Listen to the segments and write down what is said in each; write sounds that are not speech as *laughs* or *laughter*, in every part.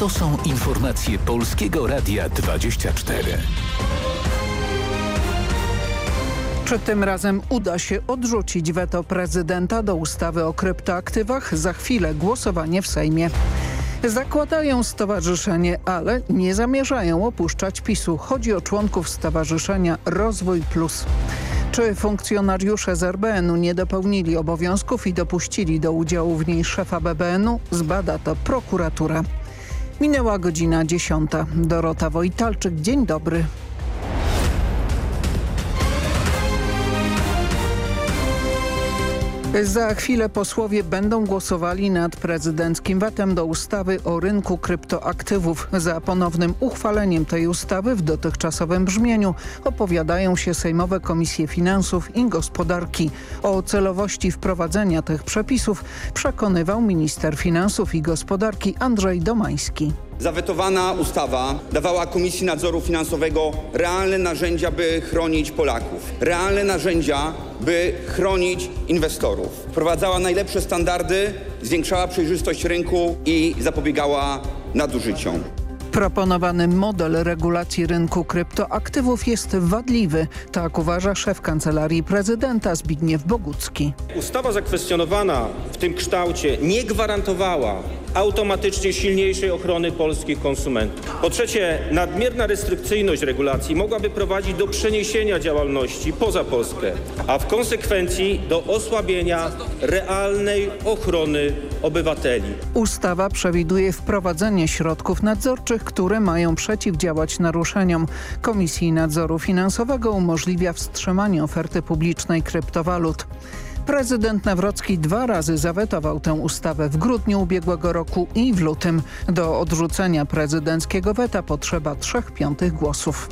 To są informacje Polskiego Radia 24. Czy tym razem uda się odrzucić weto prezydenta do ustawy o kryptoaktywach? Za chwilę głosowanie w Sejmie. Zakładają stowarzyszenie, ale nie zamierzają opuszczać PiSu. Chodzi o członków Stowarzyszenia Rozwój Plus. Czy funkcjonariusze z RBN-u nie dopełnili obowiązków i dopuścili do udziału w niej szefa BBN-u? Zbada to prokuratura. Minęła godzina dziesiąta. Dorota Wojtalczyk, dzień dobry. Za chwilę posłowie będą głosowali nad prezydenckim wetem do ustawy o rynku kryptoaktywów. Za ponownym uchwaleniem tej ustawy w dotychczasowym brzmieniu opowiadają się Sejmowe Komisje Finansów i Gospodarki. O celowości wprowadzenia tych przepisów przekonywał minister finansów i gospodarki Andrzej Domański. Zawetowana ustawa dawała Komisji Nadzoru Finansowego realne narzędzia, by chronić Polaków, realne narzędzia, by chronić inwestorów. Wprowadzała najlepsze standardy, zwiększała przejrzystość rynku i zapobiegała nadużyciom. Proponowany model regulacji rynku kryptoaktywów jest wadliwy, tak uważa szef Kancelarii Prezydenta Zbigniew Bogucki. Ustawa zakwestionowana w tym kształcie nie gwarantowała automatycznie silniejszej ochrony polskich konsumentów. Po trzecie, nadmierna restrykcyjność regulacji mogłaby prowadzić do przeniesienia działalności poza Polskę, a w konsekwencji do osłabienia realnej ochrony obywateli. Ustawa przewiduje wprowadzenie środków nadzorczych, które mają przeciwdziałać naruszeniom. Komisji Nadzoru Finansowego umożliwia wstrzymanie oferty publicznej kryptowalut. Prezydent Nawrocki dwa razy zawetował tę ustawę w grudniu ubiegłego roku i w lutym. Do odrzucenia prezydenckiego weta potrzeba trzech piątych głosów.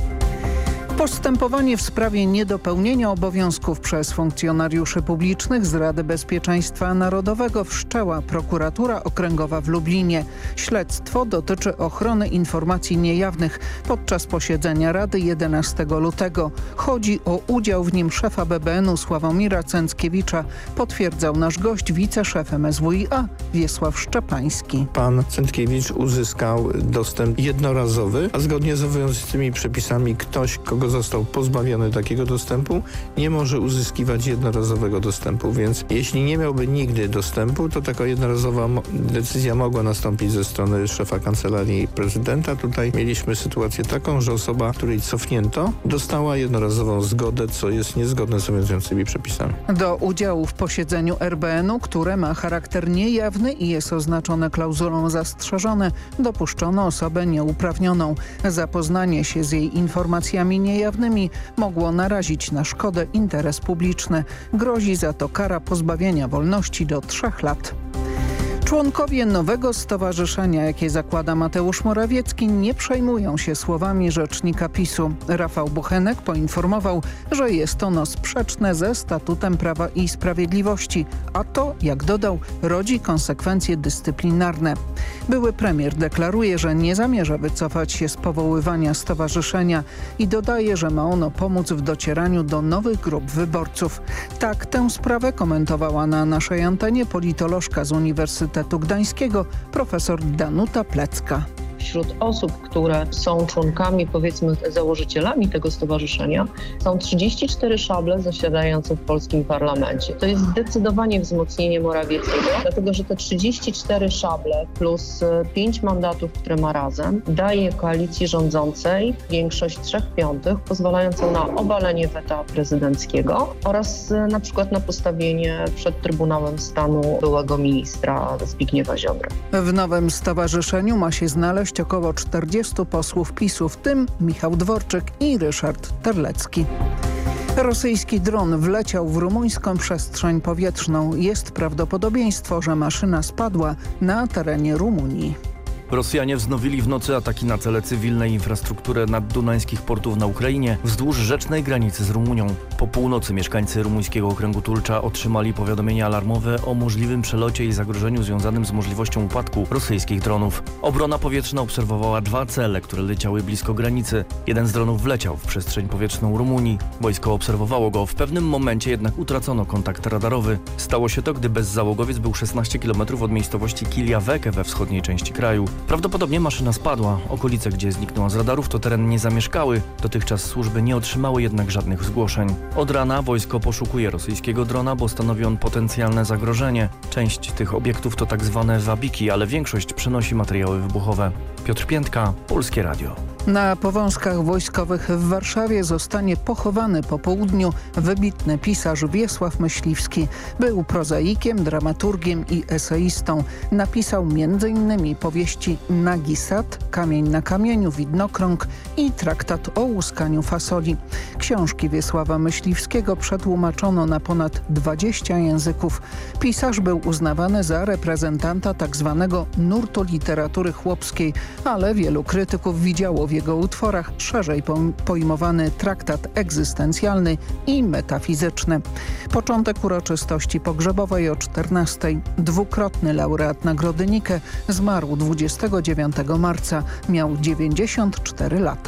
Postępowanie w sprawie niedopełnienia obowiązków przez funkcjonariuszy publicznych z Rady Bezpieczeństwa Narodowego wszczęła prokuratura okręgowa w Lublinie. Śledztwo dotyczy ochrony informacji niejawnych podczas posiedzenia Rady 11 lutego. Chodzi o udział w nim szefa BBN-u Sławomira Cęckiewicza, potwierdzał nasz gość, wiceszef MSWiA Wiesław Szczepański. Pan Cęckiewicz uzyskał dostęp jednorazowy, a zgodnie z obowiązującymi przepisami ktoś, kogo został pozbawiony takiego dostępu, nie może uzyskiwać jednorazowego dostępu, więc jeśli nie miałby nigdy dostępu, to taka jednorazowa decyzja mogła nastąpić ze strony szefa kancelarii prezydenta. Tutaj mieliśmy sytuację taką, że osoba, której cofnięto, dostała jednorazową zgodę, co jest niezgodne z obowiązującymi przepisami. Do udziału w posiedzeniu RBN-u, które ma charakter niejawny i jest oznaczone klauzulą zastrzeżone, dopuszczono osobę nieuprawnioną. Zapoznanie się z jej informacjami niejawnymi mogło narazić na szkodę interes publiczny. Grozi za to kara pozbawienia wolności do trzech lat. Członkowie nowego stowarzyszenia, jakie zakłada Mateusz Morawiecki, nie przejmują się słowami rzecznika PiSu. Rafał Buchenek poinformował, że jest ono sprzeczne ze statutem Prawa i Sprawiedliwości, a to, jak dodał, rodzi konsekwencje dyscyplinarne. Były premier deklaruje, że nie zamierza wycofać się z powoływania stowarzyszenia i dodaje, że ma ono pomóc w docieraniu do nowych grup wyborców. Tak tę sprawę komentowała na naszej antenie politolożka z Uniwersytetu Uniwersytetu Gdańskiego profesor Danuta Plecka wśród osób, które są członkami, powiedzmy założycielami tego stowarzyszenia, są 34 szable zasiadające w polskim parlamencie. To jest zdecydowanie wzmocnienie Morawieckiego, dlatego że te 34 szable plus 5 mandatów, które ma razem, daje koalicji rządzącej większość 3 piątych, pozwalającą na obalenie weta prezydenckiego oraz na przykład na postawienie przed Trybunałem Stanu byłego ministra Zbigniewa Ziobry. W nowym stowarzyszeniu ma się znaleźć około 40 posłów PiSu, w tym Michał Dworczyk i Ryszard Terlecki. Rosyjski dron wleciał w rumuńską przestrzeń powietrzną. Jest prawdopodobieństwo, że maszyna spadła na terenie Rumunii. Rosjanie wznowili w nocy ataki na cele cywilne i infrastrukturę naddunańskich portów na Ukrainie wzdłuż rzecznej granicy z Rumunią. Po północy mieszkańcy rumuńskiego okręgu Tulcza otrzymali powiadomienia alarmowe o możliwym przelocie i zagrożeniu związanym z możliwością upadku rosyjskich dronów. Obrona powietrzna obserwowała dwa cele, które leciały blisko granicy. Jeden z dronów wleciał w przestrzeń powietrzną Rumunii. Wojsko obserwowało go. W pewnym momencie jednak utracono kontakt radarowy. Stało się to, gdy bezzałogowiec był 16 km od miejscowości Kilia Weke we wschodniej części kraju. Prawdopodobnie maszyna spadła. Okolice, gdzie zniknęła z radarów, to teren niezamieszkały. Dotychczas służby nie otrzymały jednak żadnych zgłoszeń. Od rana wojsko poszukuje rosyjskiego drona, bo stanowi on potencjalne zagrożenie. Część tych obiektów to tak zwane wabiki, ale większość przenosi materiały wybuchowe. Piotr Piętka, Polskie Radio. Na powązkach wojskowych w Warszawie zostanie pochowany po południu wybitny pisarz Wiesław Myśliwski. Był prozaikiem, dramaturgiem i eseistą. Napisał m.in. powieści Nagi Sad, Kamień na kamieniu, Widnokrąg i traktat o łuskaniu fasoli. Książki Wiesława Myśliwskiego przetłumaczono na ponad 20 języków. Pisarz był uznawany za reprezentanta tzw. Tak nurtu literatury chłopskiej, ale wielu krytyków widziało w jego utworach szerzej pojmowany traktat egzystencjalny i metafizyczny. Początek uroczystości pogrzebowej o 14. Dwukrotny laureat Nagrody Nike zmarł 29 marca. Miał 94 lata.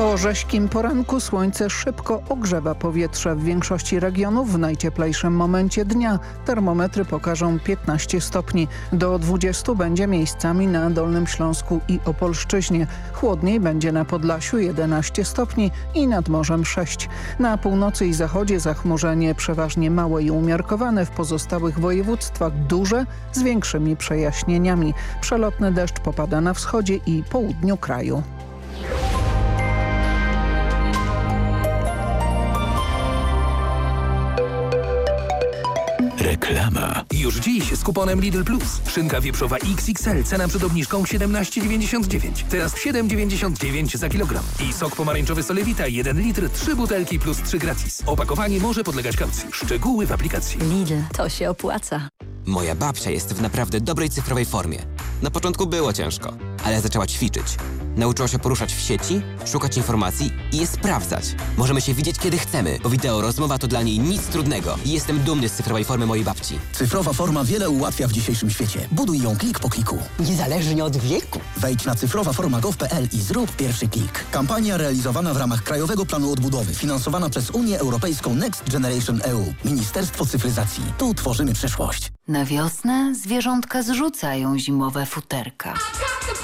Po rześkim poranku słońce szybko ogrzewa powietrze. W większości regionów w najcieplejszym momencie dnia termometry pokażą 15 stopni. Do 20 będzie miejscami na Dolnym Śląsku i Opolszczyźnie. Chłodniej będzie na Podlasiu 11 stopni i nad morzem 6. Na północy i zachodzie zachmurzenie przeważnie małe i umiarkowane. W pozostałych województwach duże z większymi przejaśnieniami. Przelotny deszcz popada na wschodzie i południu kraju. Reklama. Już dziś z kuponem Lidl Plus. Szynka wieprzowa XXL, cena przed obniżką 17,99. Teraz 7,99 za kilogram. I sok pomarańczowy Solewita 1 litr, 3 butelki plus 3 gratis. Opakowanie może podlegać kaucji. Szczegóły w aplikacji. Lidl, to się opłaca. Moja babcia jest w naprawdę dobrej cyfrowej formie. Na początku było ciężko, ale zaczęła ćwiczyć. Nauczyła się poruszać w sieci, szukać informacji i je sprawdzać. Możemy się widzieć kiedy chcemy, bo wideo rozmowa to dla niej nic trudnego. I jestem dumny z cyfrowej formy mojej babci. Cyfrowa forma wiele ułatwia w dzisiejszym świecie. Buduj ją klik po kliku. Niezależnie od wieku. Wejdź na cyfrowaforma.gov.pl i zrób pierwszy klik. Kampania realizowana w ramach Krajowego Planu Odbudowy, finansowana przez Unię Europejską Next Generation EU. Ministerstwo Cyfryzacji. Tu tworzymy przyszłość. Na wiosnę zwierzątka zrzucają zimowe futerka.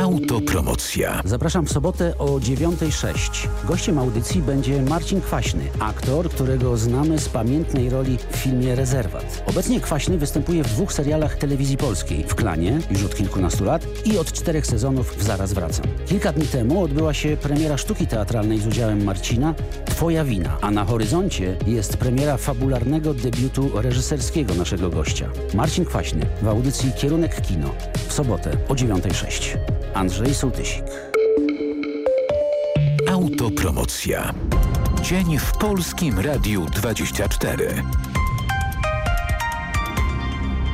Autopromocja. Zapraszam w sobotę o 9.06. Gościem audycji będzie Marcin Kwaśny, aktor, którego znamy z pamiętnej roli w filmie Rezerwat. Obecnie Kwaśny występuje w dwóch serialach telewizji polskiej. W Klanie, już od kilkunastu lat i od czterech sezonów w Zaraz Wracam. Kilka dni temu odbyła się premiera sztuki teatralnej z udziałem Marcina Twoja wina, a na horyzoncie jest premiera fabularnego debiutu reżyserskiego naszego gościa. Marcin Kwaśny w audycji Kierunek Kino w sobotę o 9.06. Andrzej Sołtysik. Autopromocja. Dzień w Polskim Radiu 24.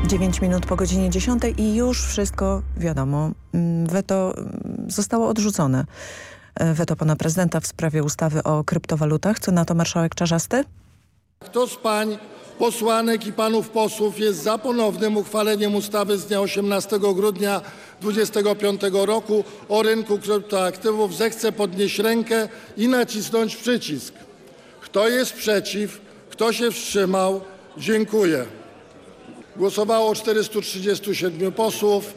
9 minut po godzinie 10 i już wszystko wiadomo. Mm, weto mm, zostało odrzucone. E, weto pana prezydenta w sprawie ustawy o kryptowalutach. Co na to marszałek Czarzasty? Kto z pań posłanek i panów posłów jest za ponownym uchwaleniem ustawy z dnia 18 grudnia 2025 roku o rynku kryptoaktywów, zechce podnieść rękę i nacisnąć przycisk. Kto jest przeciw? Kto się wstrzymał? Dziękuję. Głosowało 437 posłów.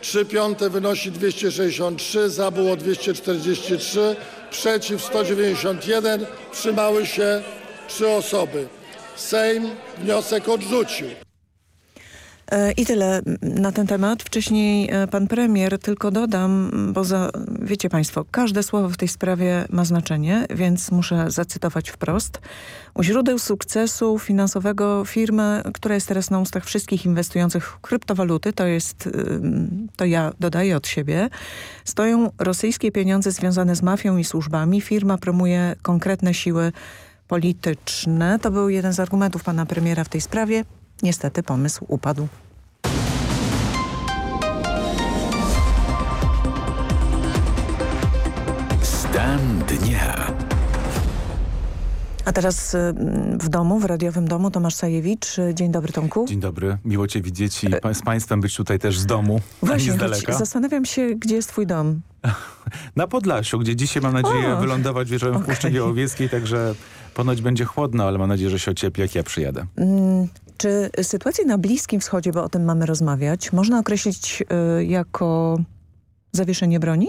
3 piąte wynosi 263, za było 243, przeciw 191, wstrzymały się 3 osoby. Sejm wniosek odrzucił. E, I tyle na ten temat. Wcześniej e, pan premier, tylko dodam, bo za, wiecie państwo, każde słowo w tej sprawie ma znaczenie, więc muszę zacytować wprost. U źródeł sukcesu finansowego firmy, która jest teraz na ustach wszystkich inwestujących w kryptowaluty, to jest, to ja dodaję od siebie, stoją rosyjskie pieniądze związane z mafią i służbami. Firma promuje konkretne siły polityczne. To był jeden z argumentów pana premiera w tej sprawie. Niestety pomysł upadł. Stan dnia. A teraz w domu, w radiowym domu Tomasz Sajewicz. Dzień dobry Tomku. Dzień dobry, miło cię widzieć i z państwem być tutaj też z domu, Właśnie, z daleka. zastanawiam się, gdzie jest twój dom. *laughs* Na Podlasiu, gdzie dzisiaj mam nadzieję o, wylądować wieczorem okay. w Puszczy Białowieskiej, także ponoć będzie chłodno, ale mam nadzieję, że się ociepli, jak ja przyjadę. Mm, czy sytuację na Bliskim Wschodzie, bo o tym mamy rozmawiać, można określić y, jako zawieszenie broni?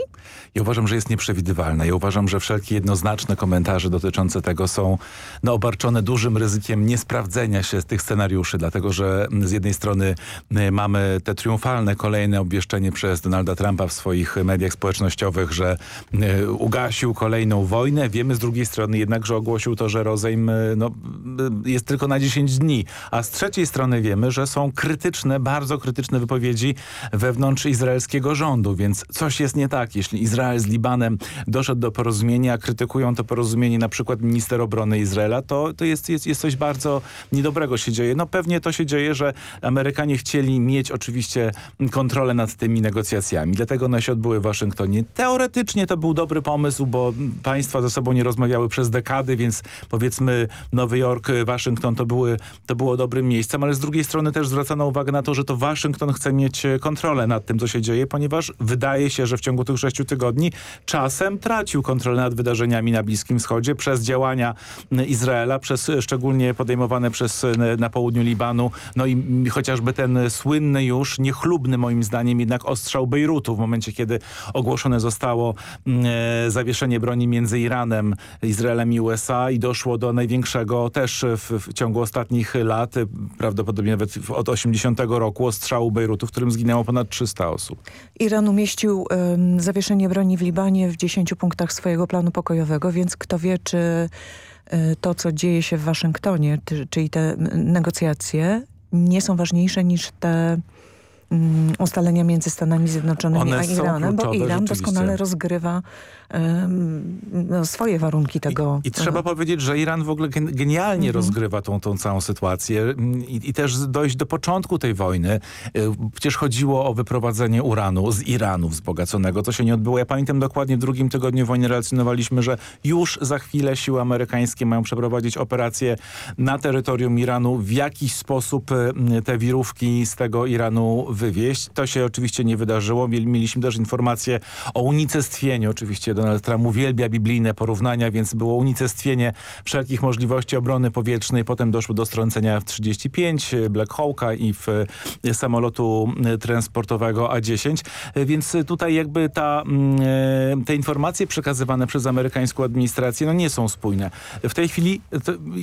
Ja uważam, że jest nieprzewidywalne. Ja uważam, że wszelkie jednoznaczne komentarze dotyczące tego są no, obarczone dużym ryzykiem niesprawdzenia się z tych scenariuszy, dlatego że z jednej strony mamy te triumfalne kolejne obwieszczenie przez Donalda Trumpa w swoich mediach społecznościowych, że ugasił kolejną wojnę. Wiemy z drugiej strony jednak, że ogłosił to, że rozejm no, jest tylko na 10 dni. A z trzeciej strony wiemy, że są krytyczne, bardzo krytyczne wypowiedzi wewnątrz izraelskiego rządu, więc coś jest nie tak. Jeśli Izrael z Libanem doszedł do porozumienia, krytykują to porozumienie na przykład minister obrony Izraela, to, to jest, jest, jest coś bardzo niedobrego się dzieje. No pewnie to się dzieje, że Amerykanie chcieli mieć oczywiście kontrolę nad tymi negocjacjami. Dlatego one się odbyły w Waszyngtonie. Teoretycznie to był dobry pomysł, bo państwa ze sobą nie rozmawiały przez dekady, więc powiedzmy Nowy Jork, Waszyngton to, były, to było dobrym miejscem, ale z drugiej strony też zwracano uwagę na to, że to Waszyngton chce mieć kontrolę nad tym, co się dzieje, ponieważ wydaje się, że w ciągu tych sześciu tygodni czasem tracił kontrolę nad wydarzeniami na Bliskim Wschodzie przez działania Izraela, przez szczególnie podejmowane przez na południu Libanu, no i chociażby ten słynny już, niechlubny moim zdaniem jednak ostrzał Bejrutu w momencie, kiedy ogłoszone zostało e, zawieszenie broni między Iranem, Izraelem i USA i doszło do największego też w, w ciągu ostatnich lat, prawdopodobnie nawet od 80 roku ostrzału Bejrutu, w którym zginęło ponad 300 osób. Iran umieścił um, zawieszenie broni w Libanie w 10 punktach swojego planu pokojowego, więc kto wie, czy y, to, co dzieje się w Waszyngtonie, czyli te negocjacje, nie są ważniejsze niż te um, ustalenia między Stanami Zjednoczonymi One a Iranem, bo Iran doskonale rozgrywa no, swoje warunki tego. I, i trzeba powiedzieć, że Iran w ogóle gen genialnie Mhm. rozgrywa tą, tą całą sytuację I, i też dojść do początku tej wojny. Y, Przecież chodziło o wyprowadzenie uranu z Iranu wzbogaconego. To się nie odbyło. Ja pamiętam dokładnie w drugim tygodniu wojny relacjonowaliśmy, że już za chwilę siły amerykańskie mają przeprowadzić operację na terytorium Iranu. W jakiś sposób y, te wirówki z tego Iranu wywieźć. To się oczywiście nie wydarzyło. Mieli, mieliśmy też informacje o unicestwieniu. Oczywiście Donald Trump uwielbia biblijne porównania, więc było unicestwienie wszelkich możliwości obrony powietrznej. Potem doszło do strącenia F-35, Black Hawka i w e, samolotu e, transportowego A-10. E, Więc tutaj jakby ta, mm, te informacje przekazywane przez amerykańską administrację no nie są spójne. W tej chwili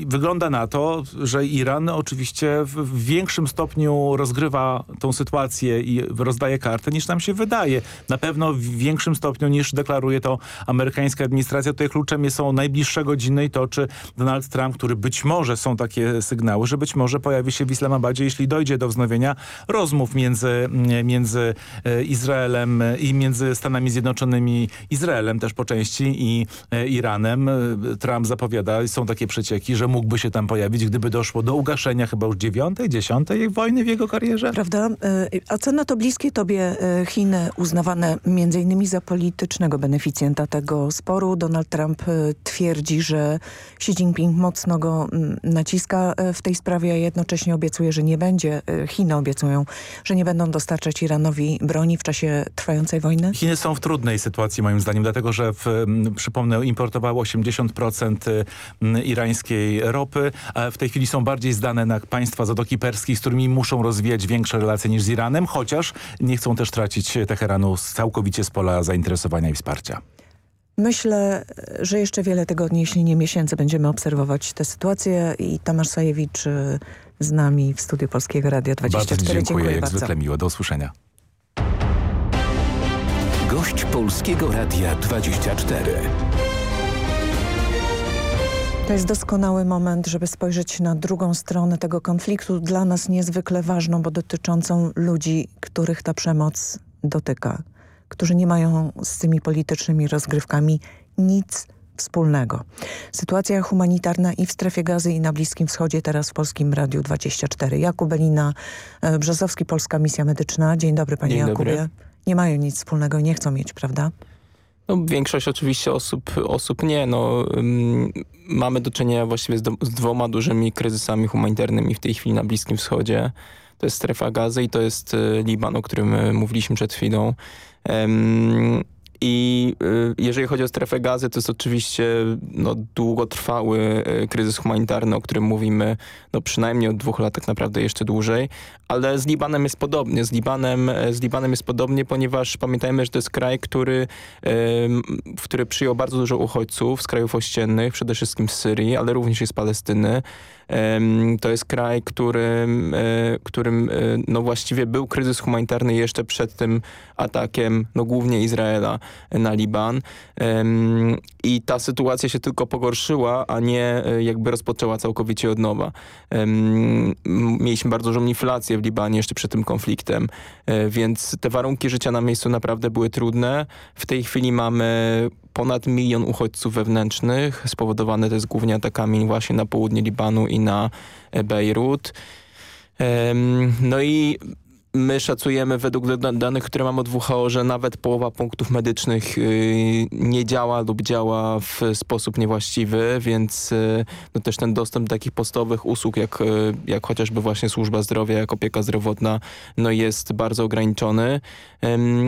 wygląda na to, że Iran oczywiście w większym stopniu rozgrywa tą sytuację i rozdaje kartę niż nam się wydaje. Na pewno w większym stopniu niż deklaruje to amerykańska administracja. Tutaj kluczem są najbliższe godziny i to, czy Donald Trump, który być może są takie sygnały, że być może pojawi się w Islamabadzie, jeśli dojdzie do wznowienia rozmów między, między e, Izraelem i między Stanami Zjednoczonymi, Izraelem też po części i e, Iranem. E, Trump zapowiada, są takie przecieki, że mógłby się tam pojawić, gdyby doszło do ugaszenia chyba już dziewiątej, dziesiątej wojny w jego karierze. Prawda? A co na to bliskie tobie Chiny uznawane między innymi za politycznego beneficjenta tego sporu? Donald Trump y, twierdzi, że Xi Jinping mocno go mm, naciska y, w tej sprawie, a jednocześnie obiecuje, że nie będzie, y, Chiny obiecują, że nie będą dostarczać Iranowi broni w czasie trwającej wojny? Chiny są w trudnej sytuacji moim zdaniem, dlatego że w, m, przypomnę importowało 80% y, m, irańskiej ropy, w tej chwili są bardziej zdane na państwa Zatoki Perskiej, z którymi muszą rozwijać większe relacje niż z Iranem, chociaż nie chcą też tracić Teheranu całkowicie z pola zainteresowania i wsparcia. Myślę, że jeszcze wiele tygodni, jeśli nie miesięcy, będziemy obserwować tę sytuację i Tomasz Sajewicz y, z nami w studiu Polskiego Radia 24. Bardzo dziękuję, dziękuję jak bardzo. zwykle miło. Do usłyszenia. Gość Polskiego Radia 24. To jest doskonały moment, żeby spojrzeć na drugą stronę tego konfliktu, dla nas niezwykle ważną, bo dotyczącą ludzi, których ta przemoc dotyka, którzy nie mają z tymi politycznymi rozgrywkami nic wspólnego. Sytuacja humanitarna i w strefie gazy i na Bliskim Wschodzie, teraz w Polskim Radiu 24. Jakub Belina, e, Brzozowski, Polska Misja Medyczna. Dzień dobry panie Dzień Jakubie. dobry. Nie mają nic wspólnego i nie chcą mieć, prawda? No, większość oczywiście osób, osób nie. No, ym, mamy do czynienia właściwie z, do, z dwoma dużymi kryzysami humanitarnymi w tej chwili na Bliskim Wschodzie. To jest strefa gazy i to jest y, Liban, o którym y, mówiliśmy przed chwilą. I y, jeżeli chodzi o strefę gazy, to jest oczywiście no, długotrwały y, kryzys humanitarny, o którym mówimy no, przynajmniej od dwóch lat, tak naprawdę jeszcze dłużej. Ale z Libanem jest podobnie. Z Libanem, e, z Libanem jest podobnie, ponieważ pamiętajmy, że to jest kraj, który, który przyjął bardzo dużo uchodźców z krajów ościennych, przede wszystkim z Syrii, ale również i z Palestyny. To jest kraj, którym, e, którym e, no właściwie był kryzys humanitarny jeszcze przed tym atakiem, no głównie Izraela na Liban. I ta sytuacja się tylko pogorszyła, a nie e, jakby rozpoczęła całkowicie od nowa. Mieliśmy bardzo dużą inflację w Libanie jeszcze przed tym konfliktem, e, więc te warunki życia na miejscu naprawdę były trudne. W tej chwili mamy ponad milion uchodźców wewnętrznych, spowodowane to jest głównie atakami właśnie na południe Libanu i na e, Bejrut. No i my szacujemy według da- danych, które mamy od WHO, że nawet połowa punktów medycznych y, nie działa lub działa w sposób niewłaściwy, więc y, no też ten dostęp do takich podstawowych usług, jak, y, jak chociażby właśnie służba zdrowia, jak opieka zdrowotna, no jest bardzo ograniczony.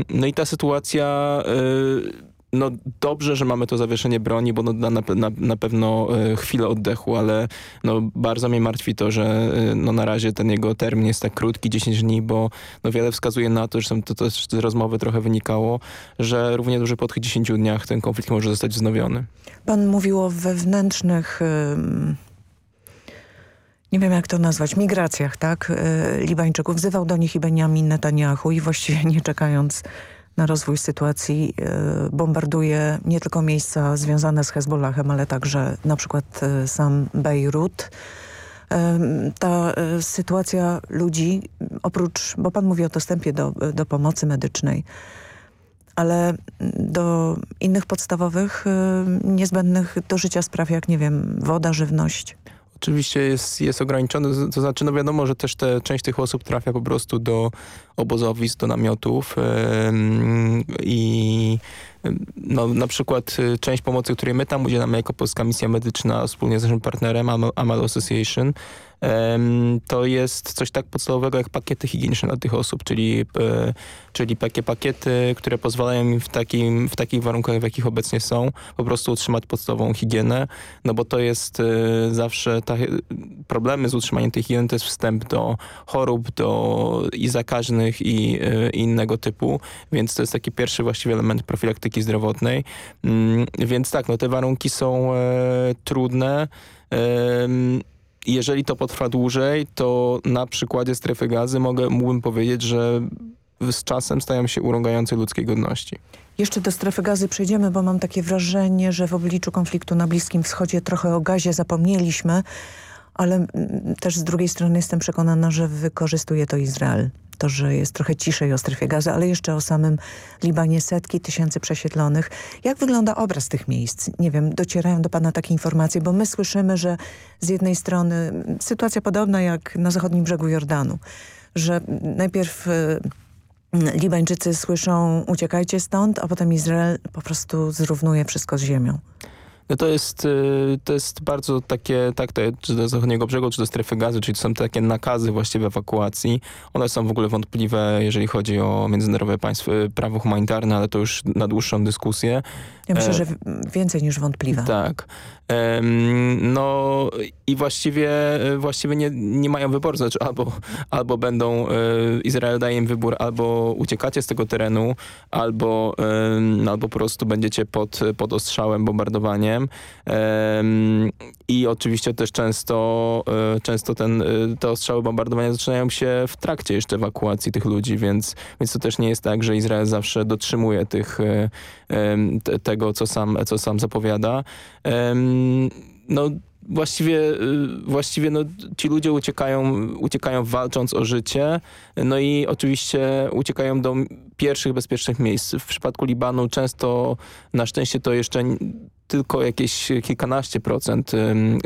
No i ta sytuacja... no dobrze, że mamy to zawieszenie broni, bo no, na, na, na pewno e, chwilę oddechu, ale no, bardzo mnie martwi to, że e, no, na razie ten jego termin jest tak krótki, 10 dni, bo no, wiele wskazuje na to, że to też z rozmowy trochę wynikało, że równie dobrze po tych 10 dniach ten konflikt może zostać wznowiony. Pan mówił o wewnętrznych, ym, nie wiem jak to nazwać, migracjach, tak, y, Libańczyków. Wzywał do nich i Benjamin Netanyahu i właściwie nie czekając na rozwój sytuacji y, bombarduje nie tylko miejsca związane z Hezbollahem, ale także na przykład y, sam Bejrut. Ym, Ta sytuacja ludzi, oprócz, bo pan mówi o dostępie do, do pomocy medycznej, ale do innych podstawowych, niezbędnych do życia spraw, jak nie wiem, woda, żywność. Oczywiście jest, jest ograniczony, to znaczy no wiadomo, że też te, część tych osób trafia po prostu do obozowisk, do namiotów i no, na przykład y, część pomocy, której my tam udzielamy jako Polska Misja Medyczna wspólnie z naszym partnerem Amal, Association, to jest coś tak podstawowego jak pakiety higieniczne dla tych osób, czyli, e, czyli takie pakiety, które pozwalają im w, takim, w takich warunkach, w jakich obecnie są, po prostu utrzymać podstawową higienę, no bo to jest e, zawsze ta, problemy z utrzymaniem tej higieny to jest wstęp do chorób, do i i, e, innego typu, więc to jest taki pierwszy właściwie element profilaktyki zdrowotnej. Mm, więc tak, no te warunki są e, trudne. Jeżeli to potrwa dłużej, to na przykładzie strefy gazy mogę, mógłbym powiedzieć, że z czasem stają się urągające ludzkiej godności. Jeszcze do strefy gazy przejdziemy, bo mam takie wrażenie, że w obliczu konfliktu na Bliskim Wschodzie trochę o gazie zapomnieliśmy, ale mm, też z drugiej strony jestem przekonana, że wykorzystuje to Izrael. To, że jest trochę ciszej o strefie gazy, ale jeszcze o samym Libanie setki tysięcy przesiedlonych. Jak wygląda obraz tych miejsc? Nie wiem, docierają do pana takie informacje, bo my słyszymy, że z jednej strony sytuacja podobna jak na zachodnim brzegu Jordanu, że najpierw y, Libańczycy słyszą uciekajcie stąd, a potem Izrael po prostu zrównuje wszystko z ziemią. No to jest, y, to jest bardzo takie, tak, to, czy do zachodniego brzegu, czy do strefy gazy, czyli to są takie nakazy właściwie ewakuacji. One są w ogóle wątpliwe, jeżeli chodzi o międzynarodowe państwo, y, prawo humanitarne, ale to już na dłuższą dyskusję. Ja myślę, E, że więcej niż wątpliwe. Tak. No i właściwie, właściwie nie, nie mają wyboru, znaczy albo, albo będą, Izrael daje im wybór, albo uciekacie z tego terenu, albo, albo po prostu będziecie pod, pod ostrzałem, bombardowaniem. I oczywiście też często, często ten, te ostrzały bombardowania zaczynają się w trakcie jeszcze ewakuacji tych ludzi, więc, więc to też nie jest tak, że Izrael zawsze dotrzymuje tych, tego, co sam, co sam zapowiada. No właściwie, właściwie no, ci ludzie uciekają, uciekają walcząc o życie, no i oczywiście uciekają do pierwszych bezpiecznych miejsc. W przypadku Libanu często, na szczęście to jeszcze tylko jakieś kilkanaście procent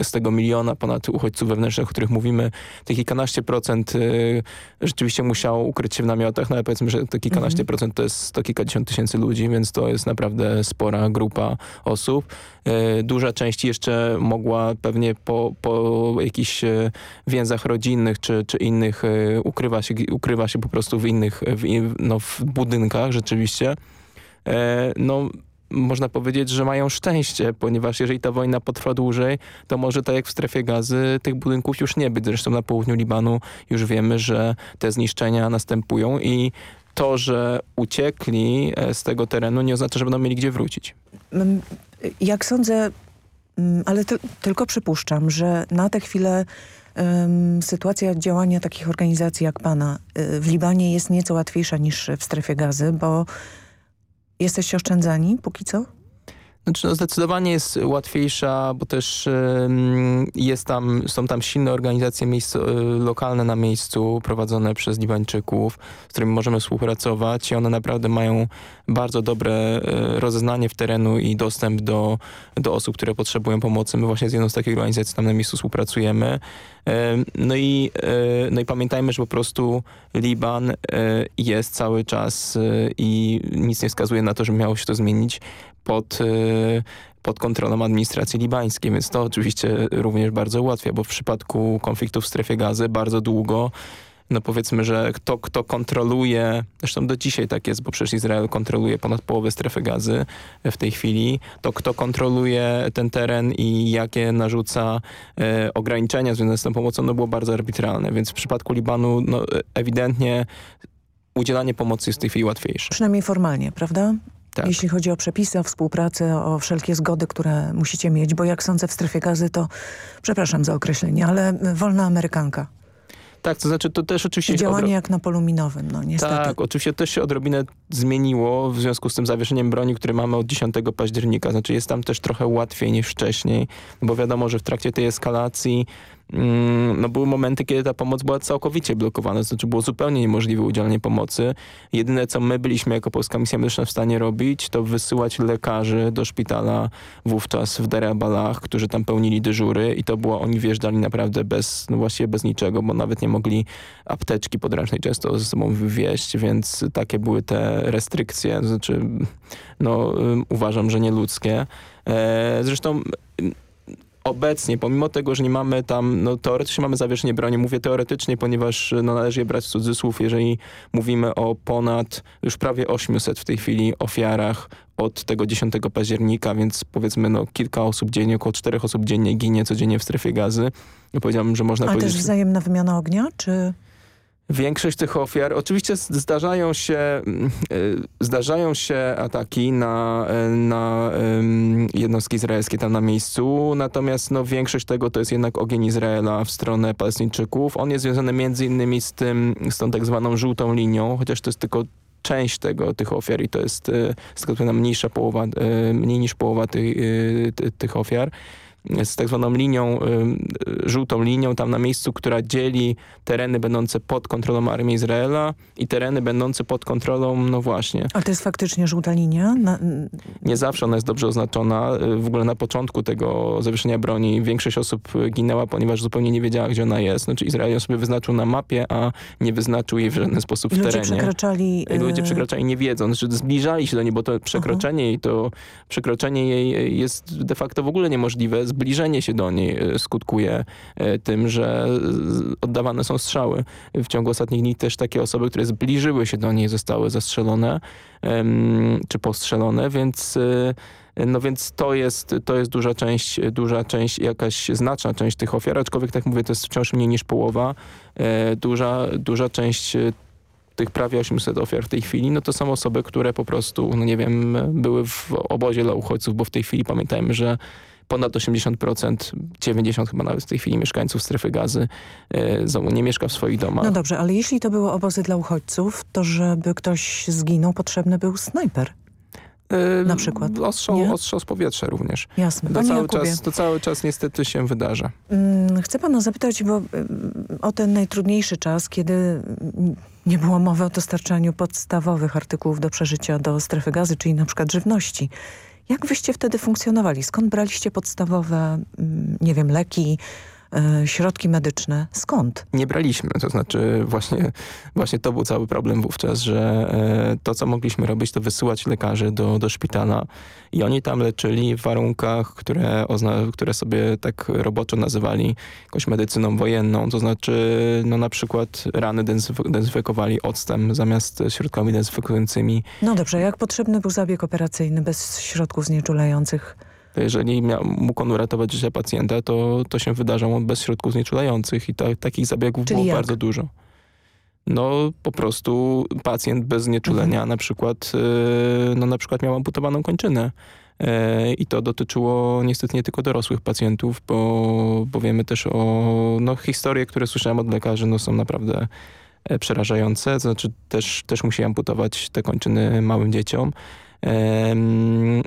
z tego miliona ponad uchodźców wewnętrznych, o których mówimy, te kilkanaście procent y, rzeczywiście musiało ukryć się w namiotach, no ale powiedzmy, że te kilkanaście mhm. procent to jest sto kilkadziesiąt tysięcy ludzi, więc to jest naprawdę spora grupa osób. Y, duża część jeszcze mogła pewnie po, po jakichś y, więzach rodzinnych czy, czy innych ukrywa się, ukrywa się po prostu w innych w, no, w budynkach rzeczywiście. No można powiedzieć, że mają szczęście, ponieważ jeżeli ta wojna potrwa dłużej, to może tak jak w strefie gazy tych budynków już nie być. Zresztą na południu Libanu już wiemy, że te zniszczenia następują i to, że uciekli e, z tego terenu nie oznacza, że będą mieli gdzie wrócić. Mm, jak sądzę, mm, ale ty, tylko przypuszczam, że na tę chwilę sytuacja działania takich organizacji jak Pana y, w Libanie jest nieco łatwiejsza niż w strefie gazy, bo Jesteście oszczędzani póki co? Znaczy, no zdecydowanie jest łatwiejsza, bo też jest tam, są tam silne organizacje miejsc, y, lokalne na miejscu prowadzone przez Libańczyków, z którymi możemy współpracować i one naprawdę mają bardzo dobre y, rozeznanie w terenu i dostęp do, do osób, które potrzebują pomocy. My właśnie z jedną z takich organizacji tam na miejscu współpracujemy. No i, y, no i pamiętajmy, że po prostu Liban jest cały czas i nic nie wskazuje na to, że miało się to zmienić pod, y, pod kontrolą administracji libańskiej, więc to oczywiście również bardzo ułatwia, bo w przypadku konfliktów w strefie gazy bardzo długo no powiedzmy, że kto, kto kontroluje, zresztą do dzisiaj tak jest, bo przecież Izrael kontroluje ponad połowę strefy gazy w tej chwili, to kto kontroluje ten teren i jakie narzuca e, ograniczenia związane z tą pomocą, no było bardzo arbitralne, więc w przypadku Libanu no, ewidentnie udzielanie pomocy jest w tej chwili łatwiejsze. Przynajmniej formalnie, prawda? Tak. Jeśli chodzi o przepisy, o współpracę, o wszelkie zgody, które musicie mieć, bo jak sądzę w strefie gazy, to przepraszam za określenie, ale wolna Amerykanka. Tak, to znaczy to też oczywiście... Działanie jak na polu minowym, no niestety. Tak, oczywiście też się odrobinę zmieniło w związku z tym zawieszeniem broni, które mamy od 10 października. Znaczy jest tam też trochę łatwiej niż wcześniej, bo wiadomo, że w trakcie tej eskalacji no były momenty, kiedy ta pomoc była całkowicie blokowana, to znaczy było zupełnie niemożliwe udzielenie pomocy. Jedyne, co my byliśmy jako Polska Misja Medyczna w stanie robić, to wysyłać lekarzy do szpitala wówczas w Derebalach, którzy tam pełnili dyżury i to było, oni wjeżdżali naprawdę bez, no właściwie bez niczego, bo nawet nie mogli apteczki podręcznej często ze sobą wywieźć, więc takie były te restrykcje, to znaczy no uważam, że nieludzkie. E, zresztą obecnie, pomimo tego, że nie mamy tam, no teoretycznie mamy zawieszenie broni, mówię teoretycznie, ponieważ no, należy je brać w cudzysłów, jeżeli mówimy o ponad już prawie 800 w tej chwili ofiarach od tego 10 października, więc powiedzmy no kilka osób dziennie, około czterech osób dziennie ginie codziennie w strefie gazy. Powiedziałbym, że można A powiedzieć... też wzajemna wymiana ognia, czy... Większość tych ofiar, oczywiście zdarzają się, mm, y, zdarzają się ataki na, y, na jednostki izraelskie tam na miejscu, natomiast no, większość tego to jest jednak ogień Izraela w stronę Palestyńczyków. On jest związany między innymi z, tym, z tą tak zwaną żółtą linią, chociaż to jest tylko część tego, tych ofiar i to jest, y, jest to mniejsza połowa, mniej niż połowa tych, tych ofiar z tak zwaną linią, y, żółtą linią tam na miejscu, która dzieli tereny będące pod kontrolą armii Izraela i tereny będące pod kontrolą, no właśnie. Ale to jest faktycznie żółta linia? Na... Nie zawsze ona jest dobrze oznaczona. Y, w ogóle na początku tego zawieszenia broni większość osób ginęła, ponieważ zupełnie nie wiedziała, gdzie ona jest. Znaczy Izrael ją sobie wyznaczył na mapie, a nie wyznaczył jej w żaden sposób w ludzie terenie. Przekraczali, I ludzie y, przekraczali nie wiedząc, znaczy zbliżali się do niej, bo to przekroczenie jej, to przekroczenie jej jest de facto w ogóle niemożliwe zbliżenie się do niej e, skutkuje e, tym, że oddawane są strzały. W ciągu ostatnich dni też takie osoby, które zbliżyły się do niej zostały zastrzelone czy postrzelone, więc no więc to jest, to jest duża część, duża część, jakaś znaczna część tych ofiar, aczkolwiek tak mówię, to jest wciąż mniej niż połowa. Duża, duża część tych prawie 800 ofiar w tej chwili, no to są osoby, które po prostu, no nie wiem, były w obozie dla uchodźców, bo w tej chwili pamiętajmy, że ponad 80%, 90% chyba nawet w tej chwili mieszkańców strefy gazy e, nie mieszka w swoich domach. No dobrze, ale jeśli to były obozy dla uchodźców, to żeby ktoś zginął, potrzebny był snajper. E, na przykład. Ostrzał, ostrzał z powietrza również. Jasne. To cały, czas, to cały czas niestety się wydarza. Mm, chcę pana zapytać, bo mm, o ten najtrudniejszy czas, kiedy mm, nie było mowy o dostarczaniu podstawowych artykułów do przeżycia do strefy gazy, czyli na przykład żywności. Jak wyście wtedy funkcjonowali? Skąd braliście podstawowe, nie wiem, leki, środki medyczne. Skąd? Nie braliśmy, to znaczy właśnie, właśnie to był cały problem wówczas, że e, to co mogliśmy robić to wysyłać lekarzy do, do szpitala i oni tam leczyli w warunkach, które, które sobie tak roboczo nazywali jakąś medycyną wojenną, to znaczy no na przykład rany dezynfekowali octem zamiast środkami dezynfekującymi. No dobrze, jak potrzebny był zabieg operacyjny bez środków znieczulających? Jeżeli miał, mógł on uratować życie pacjenta, to, to się wydarzało bez środków znieczulających i ta, takich zabiegów Czyli było jak? bardzo dużo. No po prostu pacjent bez znieczulenia mhm. na przykład yy, no na przykład miał amputowaną kończynę. Yy, I to dotyczyło niestety nie tylko dorosłych pacjentów, bo, bo wiemy też o no, historie, które słyszałem od lekarzy, no są naprawdę e, przerażające. To znaczy też, też musi amputować te kończyny małym dzieciom.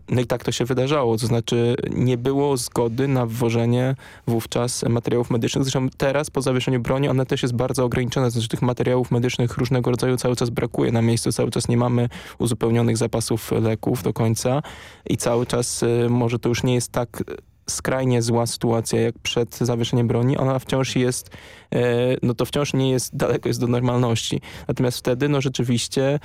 No i tak to się wydarzało, to znaczy nie było zgody na wwożenie wówczas materiałów medycznych. Zresztą teraz po zawieszeniu broni one też jest bardzo ograniczone, to znaczy tych materiałów medycznych różnego rodzaju cały czas brakuje. Na miejscu, cały czas nie mamy uzupełnionych zapasów leków do końca i cały czas y, może to już nie jest tak skrajnie zła sytuacja jak przed zawieszeniem broni, ona wciąż jest, e, no to wciąż nie jest, daleko jest do normalności. Natomiast wtedy, no rzeczywiście,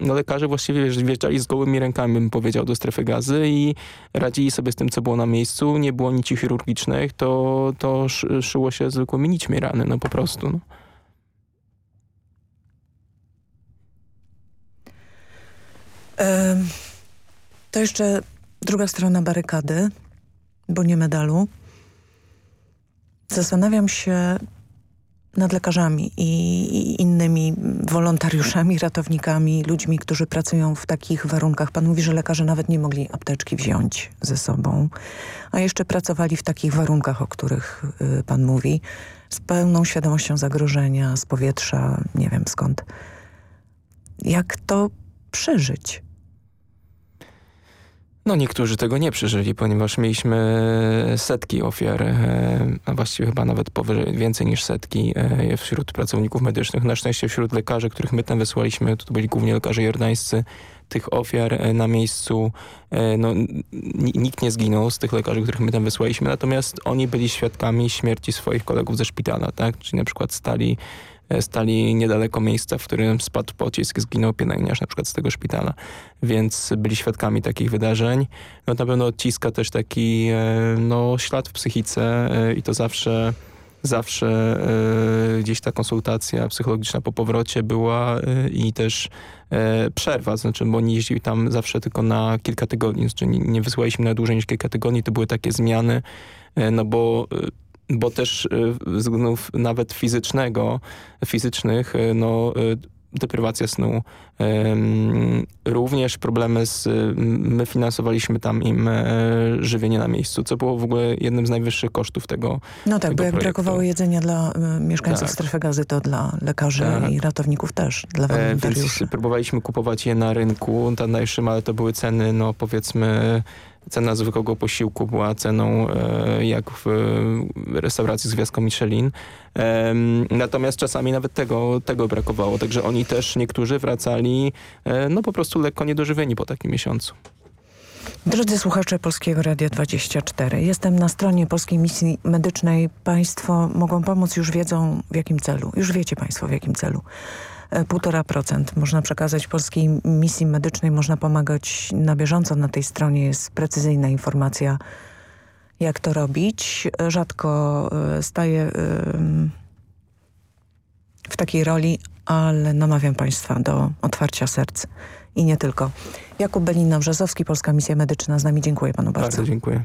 no lekarze właściwie wjeżdżali z gołymi rękami, bym powiedział, do strefy gazy i radzili sobie z tym, co było na miejscu. Nie było nic chirurgicznych, to, to szyło się zwykłymi nićmi rany, no po prostu. No. To jeszcze druga strona barykady bo nie medalu. Zastanawiam się nad lekarzami i innymi wolontariuszami, ratownikami, ludźmi, którzy pracują w takich warunkach. Pan mówi, że lekarze nawet nie mogli apteczki wziąć ze sobą, a jeszcze pracowali w takich warunkach, o których y, pan mówi, z pełną świadomością zagrożenia, z powietrza, nie wiem skąd. Jak to przeżyć? No niektórzy tego nie przeżyli, ponieważ mieliśmy setki ofiar, e, a właściwie chyba nawet powyżej, więcej niż setki e, wśród pracowników medycznych. Na szczęście wśród lekarzy, których my tam wysłaliśmy, to byli głównie lekarze jordańscy, tych ofiar e, na miejscu no, nikt nie zginął z tych lekarzy, których my tam wysłaliśmy, natomiast oni byli świadkami śmierci swoich kolegów ze szpitala, tak? Czyli na przykład stali stali niedaleko miejsca, w którym spadł pocisk, zginął pielęgniarz na przykład z tego szpitala. Więc byli świadkami takich wydarzeń. No na pewno odciska też taki e, no, ślad w psychice e, i to zawsze zawsze gdzieś ta konsultacja psychologiczna po powrocie była i też przerwa, znaczy, bo oni jeździli tam zawsze tylko na kilka tygodni, znaczy nie, nie wysłaliśmy na dłużej niż kilka tygodni, to były takie zmiany, no bo bo też y, względów nawet fizycznego, fizycznych, y, no y, deprywacja snu. Również problemy z... My finansowaliśmy tam im e, żywienie na miejscu, co było w ogóle jednym z najwyższych kosztów tego No tak, tego bo jak projektu. brakowało jedzenia dla e, mieszkańców tak. strefy gazy, to dla lekarzy tak. i ratowników też, dla e, wolontariuszy. Więc próbowaliśmy kupować je na rynku tanniejszym, ale to były ceny, no powiedzmy cena zwykłego posiłku była ceną e, jak w restauracji z gwiazdką Michelin. E, natomiast czasami nawet tego, tego brakowało, także oni też niektórzy wracali e, no po prostu lekko niedożywieni po takim miesiącu. Drodzy słuchacze Polskiego Radia 24, jestem na stronie Polskiej Misji Medycznej. Państwo mogą pomóc, już wiedzą w jakim celu. Już wiecie Państwo w jakim celu. 1,5% można przekazać Polskiej Misji Medycznej, można pomagać na bieżąco. Na tej stronie jest precyzyjna informacja, jak to robić. Rzadko y, staję y, w takiej roli, ale namawiam Państwa do otwarcia serc i nie tylko. Jakub Belina-Brzezowski, Polska Misja Medyczna z nami. Dziękuję Panu bardzo. Bardzo dziękuję.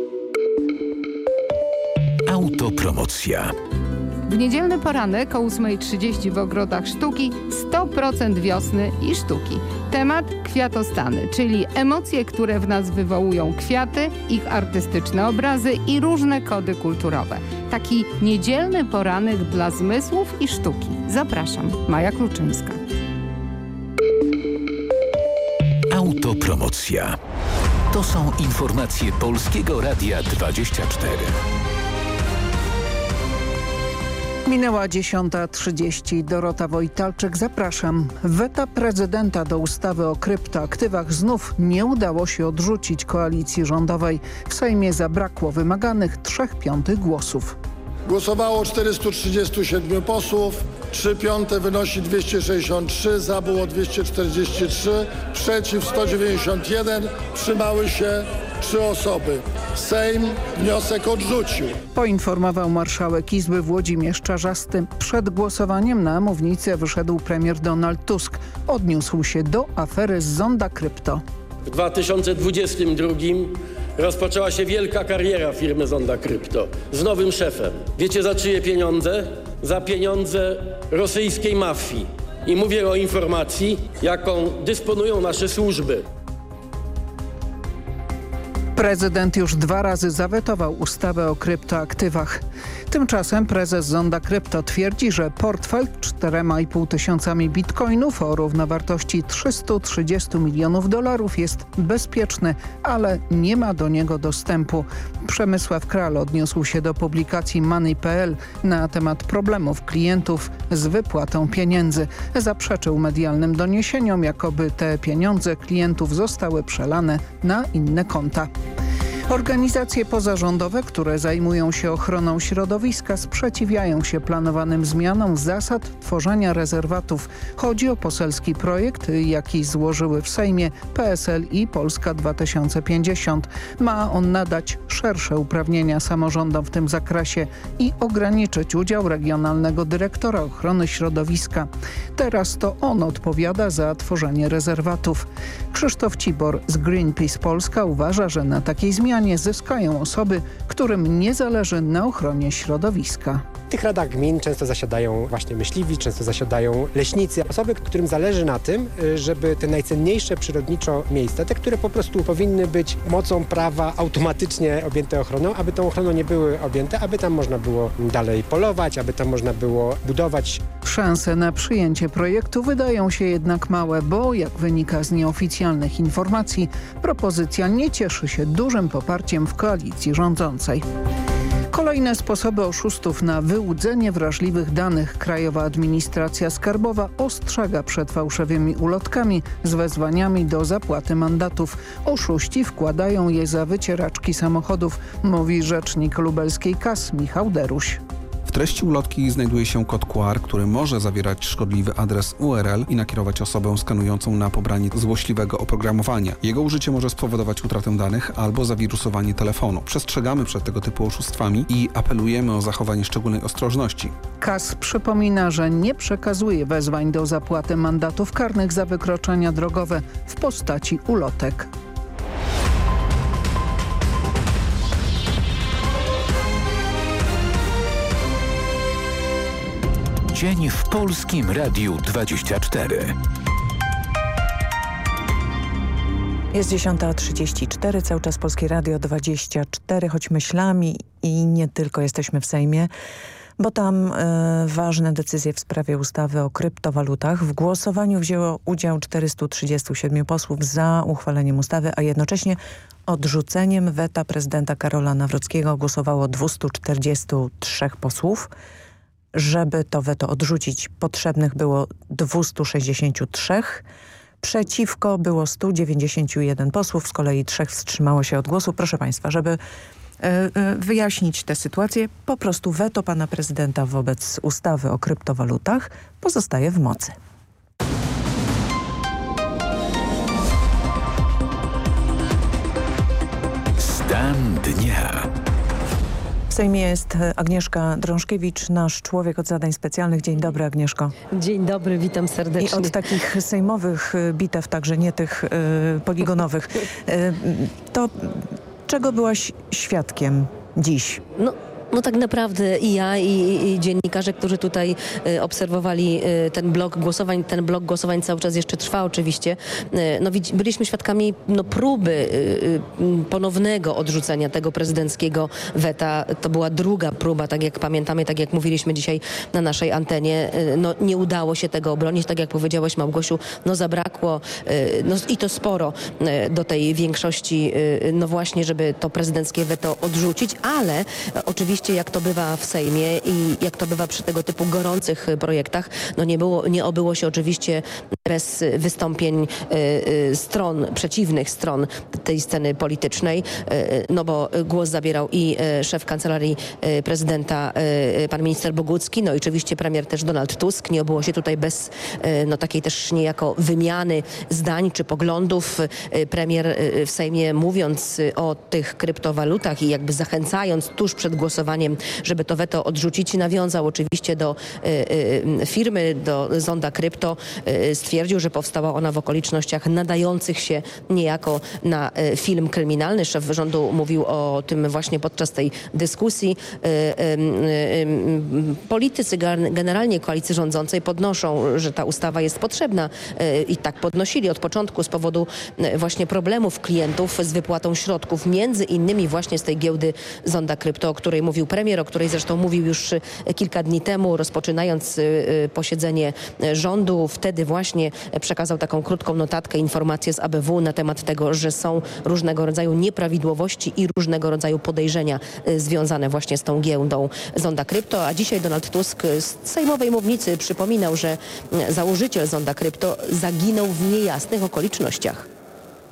Autopromocja. W niedzielny poranek o 8.30 w ogrodach sztuki 100% wiosny i sztuki. Temat kwiatostany, czyli emocje, które w nas wywołują kwiaty, ich artystyczne obrazy i różne kody kulturowe. Taki niedzielny poranek dla zmysłów i sztuki. Zapraszam, Maja Kluczyńska. Autopromocja. To są informacje Polskiego Radia 24. Minęła 10.30. Dorota Wojtalczyk, zapraszam. Weta prezydenta do ustawy o kryptoaktywach znów nie udało się odrzucić koalicji rządowej. W Sejmie zabrakło wymaganych trzech piątych głosów. Głosowało 437 posłów, 3 piąte wynosi 263, za było 243, przeciw 191, wstrzymały się trzy osoby. Sejm wniosek odrzucił. Poinformował marszałek Izby Włodzimierz Czarzasty. Przed głosowaniem na mównicę wyszedł premier Donald Tusk. Odniósł się do afery z Zonda Krypto. W 2022 rozpoczęła się wielka kariera firmy Zonda Krypto z nowym szefem. Wiecie za czyje pieniądze? Za pieniądze rosyjskiej mafii. I mówię o informacji, jaką dysponują nasze służby. Prezydent już dwa razy zawetował ustawę o kryptoaktywach. Tymczasem prezes Zonda Krypto twierdzi, że portfel 4,5 tysiącami bitcoinów o równowartości 330 milionów dolarów jest bezpieczny, ale nie ma do niego dostępu. Przemysław Kral odniósł się do publikacji Money.pl na temat problemów klientów z wypłatą pieniędzy. Zaprzeczył medialnym doniesieniom, jakoby te pieniądze klientów zostały przelane na inne konta. Organizacje pozarządowe, które zajmują się ochroną środowiska sprzeciwiają się planowanym zmianom zasad tworzenia rezerwatów. Chodzi o poselski projekt, jaki złożyły w Sejmie PSL i Polska 2050. Ma on nadać szersze uprawnienia samorządom w tym zakresie i ograniczyć udział regionalnego dyrektora ochrony środowiska. Teraz to on odpowiada za tworzenie rezerwatów. Krzysztof Cibor z Greenpeace Polska uważa, że na takiej zmianie zyskają osoby, którym nie zależy na ochronie środowiska. Tych radach gmin często zasiadają właśnie myśliwi, często zasiadają leśnicy. Osoby, którym zależy na tym, żeby te najcenniejsze przyrodniczo miejsca, te, które po prostu powinny być mocą prawa automatycznie objęte ochroną, aby tą ochroną nie były objęte, aby tam można było dalej polować, aby tam można było budować. Szanse na przyjęcie projektu wydają się jednak małe, bo jak wynika z nieoficjalnych informacji, propozycja nie cieszy się dużym poparciem w koalicji rządzącej. Kolejne sposoby oszustów na wyłudzenie wrażliwych danych Krajowa Administracja Skarbowa ostrzega przed fałszywymi ulotkami z wezwaniami do zapłaty mandatów. Oszuści wkładają je za wycieraczki samochodów, mówi rzecznik lubelskiej KAS Michał Deruś. W treści ulotki znajduje się kod QR, który może zawierać szkodliwy adres URL i nakierować osobę skanującą na pobranie złośliwego oprogramowania. Jego użycie może spowodować utratę danych albo zawirusowanie telefonu. Przestrzegamy przed tego typu oszustwami i apelujemy o zachowanie szczególnej ostrożności. KAS przypomina, że nie przekazuje wezwań do zapłaty mandatów karnych za wykroczenia drogowe w postaci ulotek. Dzień w Polskim Radiu 24. Jest 10.34, cały czas Polskie Radio 24, choć myślami i nie tylko jesteśmy w Sejmie bo tam e, ważne decyzje w sprawie ustawy o kryptowalutach. W głosowaniu wzięło udział 437 posłów za uchwaleniem ustawy, a jednocześnie odrzuceniem weta prezydenta Karola Nawrockiego głosowało 243 posłów. Żeby to weto odrzucić, potrzebnych było 263. Przeciwko było 191 posłów, z kolei trzech wstrzymało się od głosu. Proszę Państwa, żeby e, e, wyjaśnić tę sytuację, po prostu weto pana prezydenta wobec ustawy o kryptowalutach pozostaje w mocy. Stan dnia. Sejmie jest e, Agnieszka Drążkiewicz, nasz człowiek od zadań specjalnych. Dzień dobry Agnieszko. Dzień dobry, witam serdecznie. I od takich sejmowych e, bitew, także nie tych y, poligonowych. Y, to czego byłaś świadkiem dziś? No no tak naprawdę i ja, i, i dziennikarze, którzy tutaj y, obserwowali y, ten blok głosowań, ten blok głosowań cały czas jeszcze trwa oczywiście, y, no byliśmy świadkami no, próby ponownego odrzucenia tego prezydenckiego weta. To była druga próba, tak jak pamiętamy, tak jak mówiliśmy dzisiaj na naszej antenie. No nie udało się tego obronić, tak jak powiedziałeś Małgosiu, no zabrakło no, i to sporo do tej większości, no właśnie, żeby to prezydenckie weto odrzucić, ale oczywiście oczywiście jak to bywa w Sejmie i jak to bywa przy tego typu gorących projektach, no nie, było, nie obyło się oczywiście bez wystąpień y, y, stron, przeciwnych stron tej sceny politycznej, y, no bo głos zabierał i szef kancelarii prezydenta, pan minister Bogucki, no i oczywiście premier też Donald Tusk. Nie obyło się tutaj bez no takiej też niejako wymiany zdań czy poglądów. Premier w Sejmie mówiąc o tych kryptowalutach i jakby zachęcając tuż przed głosowaniem żeby to weto odrzucić. Nawiązał oczywiście do y, y, firmy, do Zonda Krypto. Y, stwierdził, że powstała ona w okolicznościach nadających się niejako na film kryminalny. Szef rządu mówił o tym właśnie podczas tej dyskusji. Politycy generalnie koalicji rządzącej podnoszą, że ta ustawa jest potrzebna i tak podnosili od początku z powodu właśnie problemów klientów z wypłatą środków, między innymi właśnie z tej giełdy Zonda Krypto, o której mówił premier, o której zresztą mówił już y, kilka dni temu, rozpoczynając y, y, posiedzenie rządu. Wtedy właśnie przekazał taką krótką notatkę, informację z ABW na temat tego, że są różnego rodzaju nieprawidłowości i różnego rodzaju podejrzenia związane właśnie z tą giełdą Zonda Krypto. A dzisiaj Donald Tusk z sejmowej mównicy przypominał, że założyciel Zonda Krypto zaginął w niejasnych okolicznościach.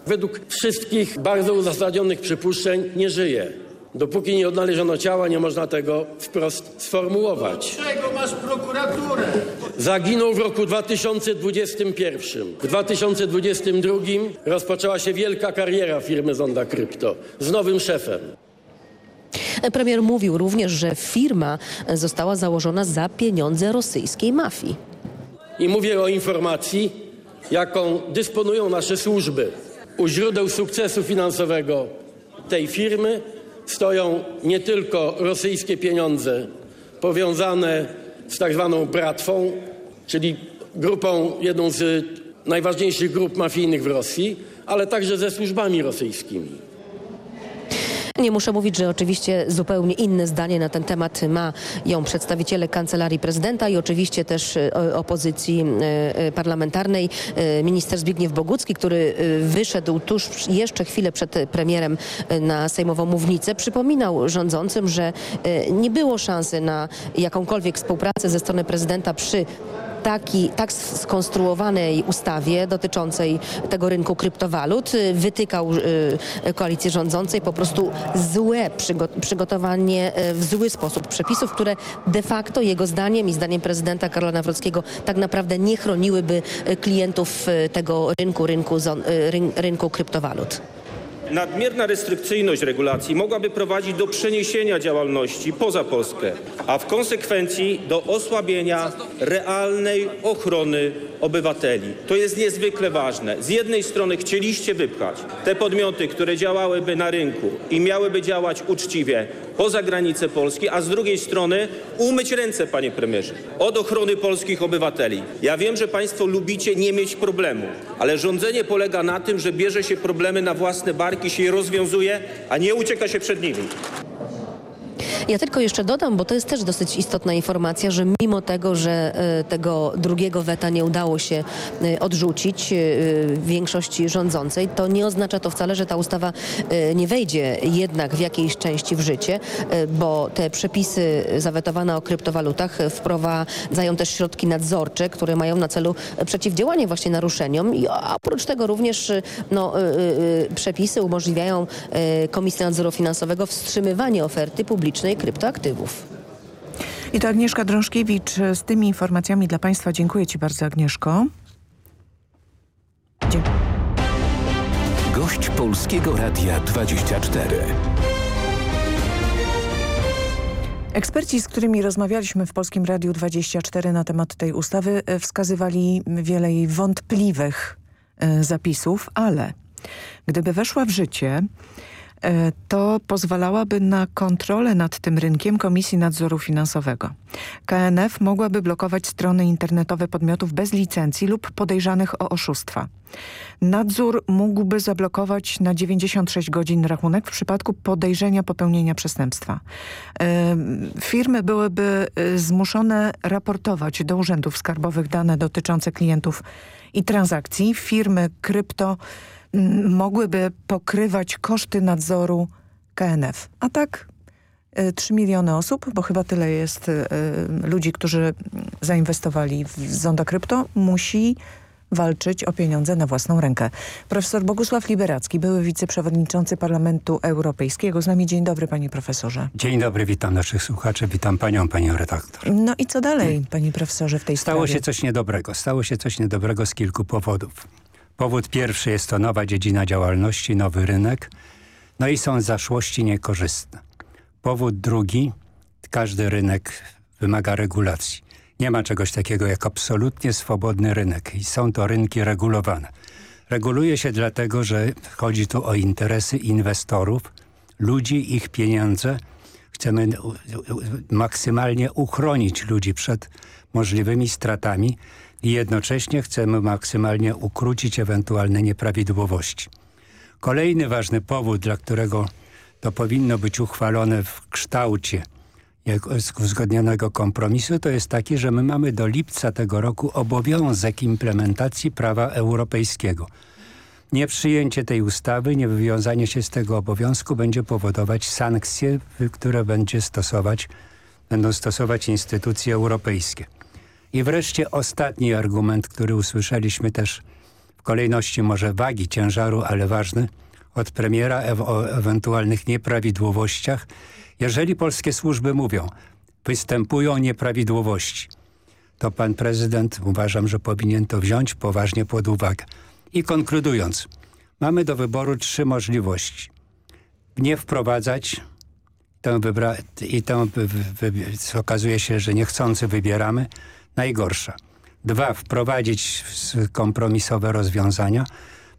Według wszystkich bardzo uzasadnionych przypuszczeń nie żyje. Dopóki nie odnaleziono ciała, nie można tego wprost sformułować. Czego masz prokuraturę? Zaginął w roku 2021. W 2022 rozpoczęła się wielka kariera firmy Zonda Krypto z nowym szefem. Premier mówił również, że firma została założona za pieniądze rosyjskiej mafii. I mówię o informacji, jaką dysponują nasze służby. U źródeł sukcesu finansowego tej firmy stoją nie tylko rosyjskie pieniądze powiązane z tak zwaną bratwą, czyli grupą, jedną z najważniejszych grup mafijnych w Rosji, ale także ze służbami rosyjskimi. Nie muszę mówić, że oczywiście zupełnie inne zdanie na ten temat ma ją przedstawiciele Kancelarii Prezydenta i oczywiście też e, opozycji e, e, parlamentarnej. Minister Zbigniew Bogucki, który wyszedł tuż jeszcze chwilę przed premierem na sejmową mównicę, przypominał rządzącym, że nie było szansy na jakąkolwiek współpracę ze strony prezydenta przy taki, tak skonstruowanej ustawie dotyczącej tego rynku kryptowalut y, wytykał y, koalicji rządzącej po prostu złe przygotowanie y, w zły sposób przepisów, które de facto jego zdaniem i zdaniem prezydenta Karola Nawrockiego tak naprawdę nie chroniłyby klientów tego rynku, rynku, rynku kryptowalut. Nadmierna restrykcyjność regulacji mogłaby prowadzić do przeniesienia działalności poza Polskę, a w konsekwencji do osłabienia realnej ochrony obywateli. To jest niezwykle ważne. Z jednej strony chcieliście wypchać te podmioty, które działałyby na rynku i miałyby działać uczciwie poza granice Polski, a z drugiej strony umyć ręce, panie premierze, od ochrony polskich obywateli. Ja wiem, że państwo lubicie nie mieć problemu, ale rządzenie polega na tym, że bierze się problemy na własne barki, się je rozwiązuje, a nie ucieka się przed nimi. Ja tylko jeszcze dodam, bo to jest też dosyć istotna informacja, że mimo tego, że e, tego drugiego weta nie udało się e, odrzucić e, większości rządzącej, to nie oznacza to wcale, że ta ustawa nie wejdzie jednak w jakiejś części w życie, bo te przepisy zawetowane o kryptowalutach wprowadzają też środki nadzorcze, które mają na celu przeciwdziałanie właśnie naruszeniom i oprócz tego również no, przepisy umożliwiają Komisji Nadzoru Finansowego wstrzymywanie oferty publicznej kryptoaktywów. I to Agnieszka Drążkiewicz z tymi informacjami dla Państwa. Dziękuję Ci bardzo Agnieszko. Dziękuję. Gość Polskiego Radia 24. Eksperci, z którymi rozmawialiśmy w Polskim Radiu 24 na temat tej ustawy e, wskazywali wiele jej wątpliwych e, zapisów, ale gdyby weszła w życie, to pozwalałaby na kontrolę nad tym rynkiem Komisji Nadzoru Finansowego. KNF mogłaby blokować strony internetowe podmiotów bez licencji lub podejrzanych o oszustwa. Nadzór mógłby zablokować na 96 godzin rachunek w przypadku podejrzenia popełnienia przestępstwa. E, firmy byłyby e, zmuszone raportować do urzędów skarbowych dane dotyczące klientów i transakcji. Firmy krypto mogłyby pokrywać koszty nadzoru KNF. A tak 3 y, miliony osób, bo chyba tyle jest y, ludzi, którzy zainwestowali w Zonda Krypto, musi walczyć o pieniądze na własną rękę. Profesor Bogusław Liberacki, były wiceprzewodniczący Parlamentu Europejskiego. Z nami dzień dobry, panie profesorze. Dzień dobry, witam naszych słuchaczy, witam panią, panią redaktor. No i co dalej, panie profesorze, w tej Stało sprawie? się coś niedobrego. Stało się coś niedobrego z kilku powodów. Powód pierwszy jest to nowa dziedzina działalności, nowy rynek, no i są zaszłości niekorzystne. Powód drugi, każdy rynek wymaga regulacji. Nie ma czegoś takiego jak absolutnie swobodny rynek i są to rynki regulowane. Reguluje się dlatego, że chodzi tu o interesy inwestorów, ludzi, ich pieniądze. Chcemy maksymalnie uchronić ludzi przed możliwymi stratami, i jednocześnie chcemy maksymalnie ukrócić ewentualne nieprawidłowości. Kolejny ważny powód, dla którego to powinno być uchwalone w kształcie uzgodnionego kompromisu, to jest taki, że my mamy do lipca tego roku obowiązek implementacji prawa europejskiego. Nieprzyjęcie tej ustawy, niewywiązanie się z tego obowiązku będzie powodować sankcje, które będzie stosować, będą stosować instytucje europejskie. I wreszcie ostatni argument, który usłyszeliśmy też w kolejności może wagi ciężaru, ale ważny, od premiera e o ewentualnych nieprawidłowościach. Jeżeli polskie służby mówią, występują nieprawidłowości, to pan prezydent uważam, że powinien to wziąć poważnie pod uwagę. I konkludując, mamy do wyboru trzy możliwości. Nie wprowadzać tę i tę okazuje się, że niechcący wybieramy, najgorsza. Dwa, wprowadzić kompromisowe rozwiązania.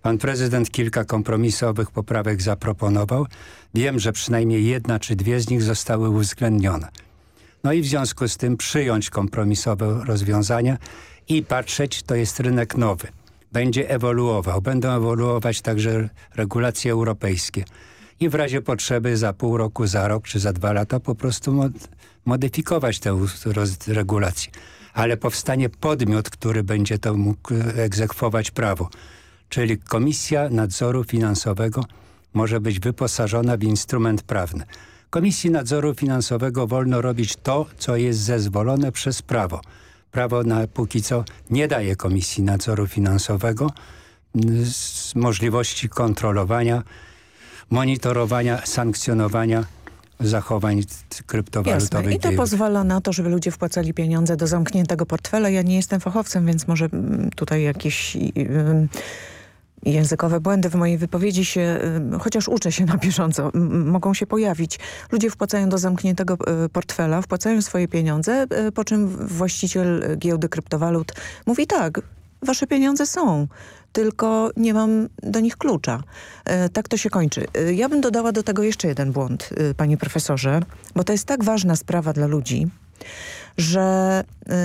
Pan prezydent kilka kompromisowych poprawek zaproponował. Wiem, że przynajmniej jedna czy dwie z nich zostały uwzględnione. No i w związku z tym przyjąć kompromisowe rozwiązania i patrzeć, to jest rynek nowy. Będzie ewoluował. Będą ewoluować także regulacje europejskie. I w razie potrzeby za pół roku, za rok czy za dwa lata po prostu mod modyfikować te regulacje ale powstanie podmiot, który będzie to mógł egzekwować prawo. Czyli Komisja Nadzoru Finansowego może być wyposażona w instrument prawny. Komisji Nadzoru Finansowego wolno robić to, co jest zezwolone przez prawo. Prawo na póki co nie daje Komisji Nadzoru Finansowego możliwości kontrolowania, monitorowania, sankcjonowania zachowań kryptowalutowych. Jasne. I to pozwala na to, żeby ludzie wpłacali pieniądze do zamkniętego portfela. Ja nie jestem fachowcem, więc może mm, tutaj jakieś językowe błędy w mojej wypowiedzi się, chociaż uczę się na bieżąco, mogą się pojawić. Ludzie wpłacają do zamkniętego portfela, wpłacają swoje pieniądze, po czym właściciel giełdy kryptowalut mówi tak, wasze pieniądze są tylko nie mam do nich klucza. E, tak to się kończy. E, ja bym dodała do tego jeszcze jeden błąd, e, panie profesorze, bo to jest tak ważna sprawa dla ludzi, że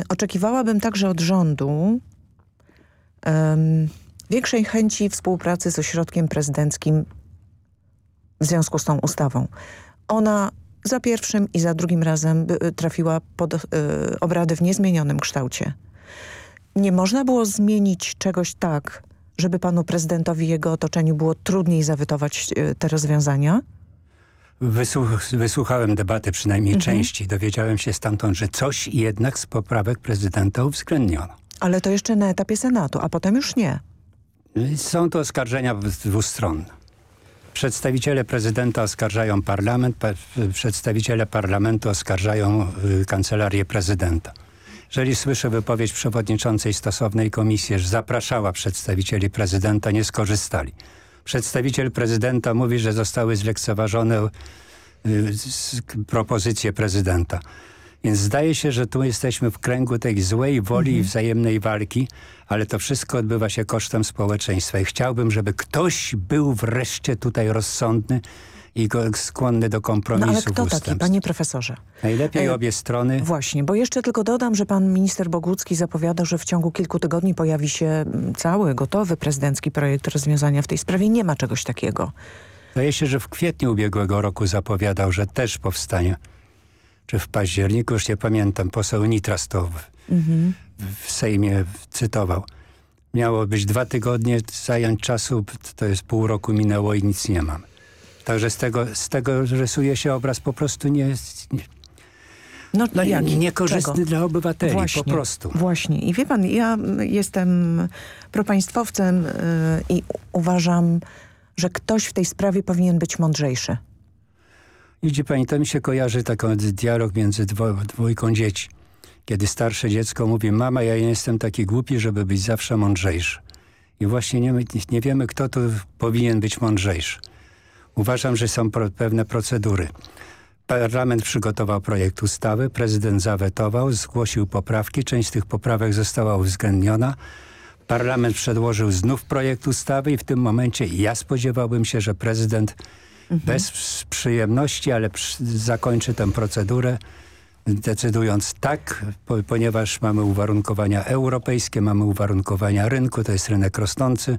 oczekiwałabym także od rządu większej chęci współpracy z ośrodkiem prezydenckim w związku z tą ustawą. Ona za pierwszym i za drugim razem trafiła pod y, obrady w niezmienionym kształcie. Nie można było zmienić czegoś tak, żeby panu prezydentowi i jego otoczeniu było trudniej zawytować y, te rozwiązania? Wysłuch, wysłuchałem debaty przynajmniej Mhm. części. Dowiedziałem się stamtąd, że coś jednak z poprawek prezydenta uwzględniono. Ale to jeszcze na etapie Senatu, a potem już nie. Są to oskarżenia dwustronne. Przedstawiciele prezydenta oskarżają parlament, pa, przedstawiciele parlamentu oskarżają y, kancelarię prezydenta. Jeżeli słyszę wypowiedź przewodniczącej stosownej komisji, że zapraszała przedstawicieli prezydenta, nie skorzystali. Przedstawiciel prezydenta mówi, że zostały zlekceważone y, propozycje prezydenta. Więc zdaje się, że tu jesteśmy w kręgu tej złej woli i wzajemnej walki, ale to wszystko odbywa się kosztem społeczeństwa i chciałbym, żeby ktoś był wreszcie tutaj rozsądny i skłonny do No kompromisu ale kto taki, panie profesorze? Najlepiej E, obie strony. Właśnie, bo jeszcze tylko dodam, że pan minister Bogucki zapowiada, że w ciągu kilku tygodni pojawi się mm, cały, gotowy prezydencki projekt rozwiązania w tej sprawie. Nie ma czegoś takiego. Zdaje się, że w kwietniu ubiegłego roku zapowiadał, że też powstanie. Czy w październiku, już nie pamiętam, poseł Nitras to w, Mhm. w Sejmie cytował. Miało być dwa tygodnie, zająć czasu, to jest pół roku minęło i nic nie mam. Także z tego, z tego rysuje się obraz po prostu nie, nie, No, no, jaki? niekorzystny Czego? dla obywateli, Właśnie, po prostu. Właśnie. I wie pan, ja jestem propaństwowcem y, i uważam, że ktoś w tej sprawie powinien być mądrzejszy. Widzi pani, to mi się kojarzy taki dialog między dwo, dwójką dzieci. Kiedy starsze dziecko mówi, mama, ja nie jestem taki głupi, żeby być zawsze mądrzejszy. I właśnie nie, nie wiemy, kto tu powinien być mądrzejszy. Uważam, że są pro, pewne procedury. Parlament przygotował projekt ustawy, prezydent zawetował, zgłosił poprawki, część z tych poprawek została uwzględniona. Parlament przedłożył znów projekt ustawy i w tym momencie ja spodziewałbym się, że prezydent bez przyjemności, ale przy, zakończy tę procedurę, decydując tak, po, ponieważ mamy uwarunkowania europejskie, mamy uwarunkowania rynku, to jest rynek rosnący.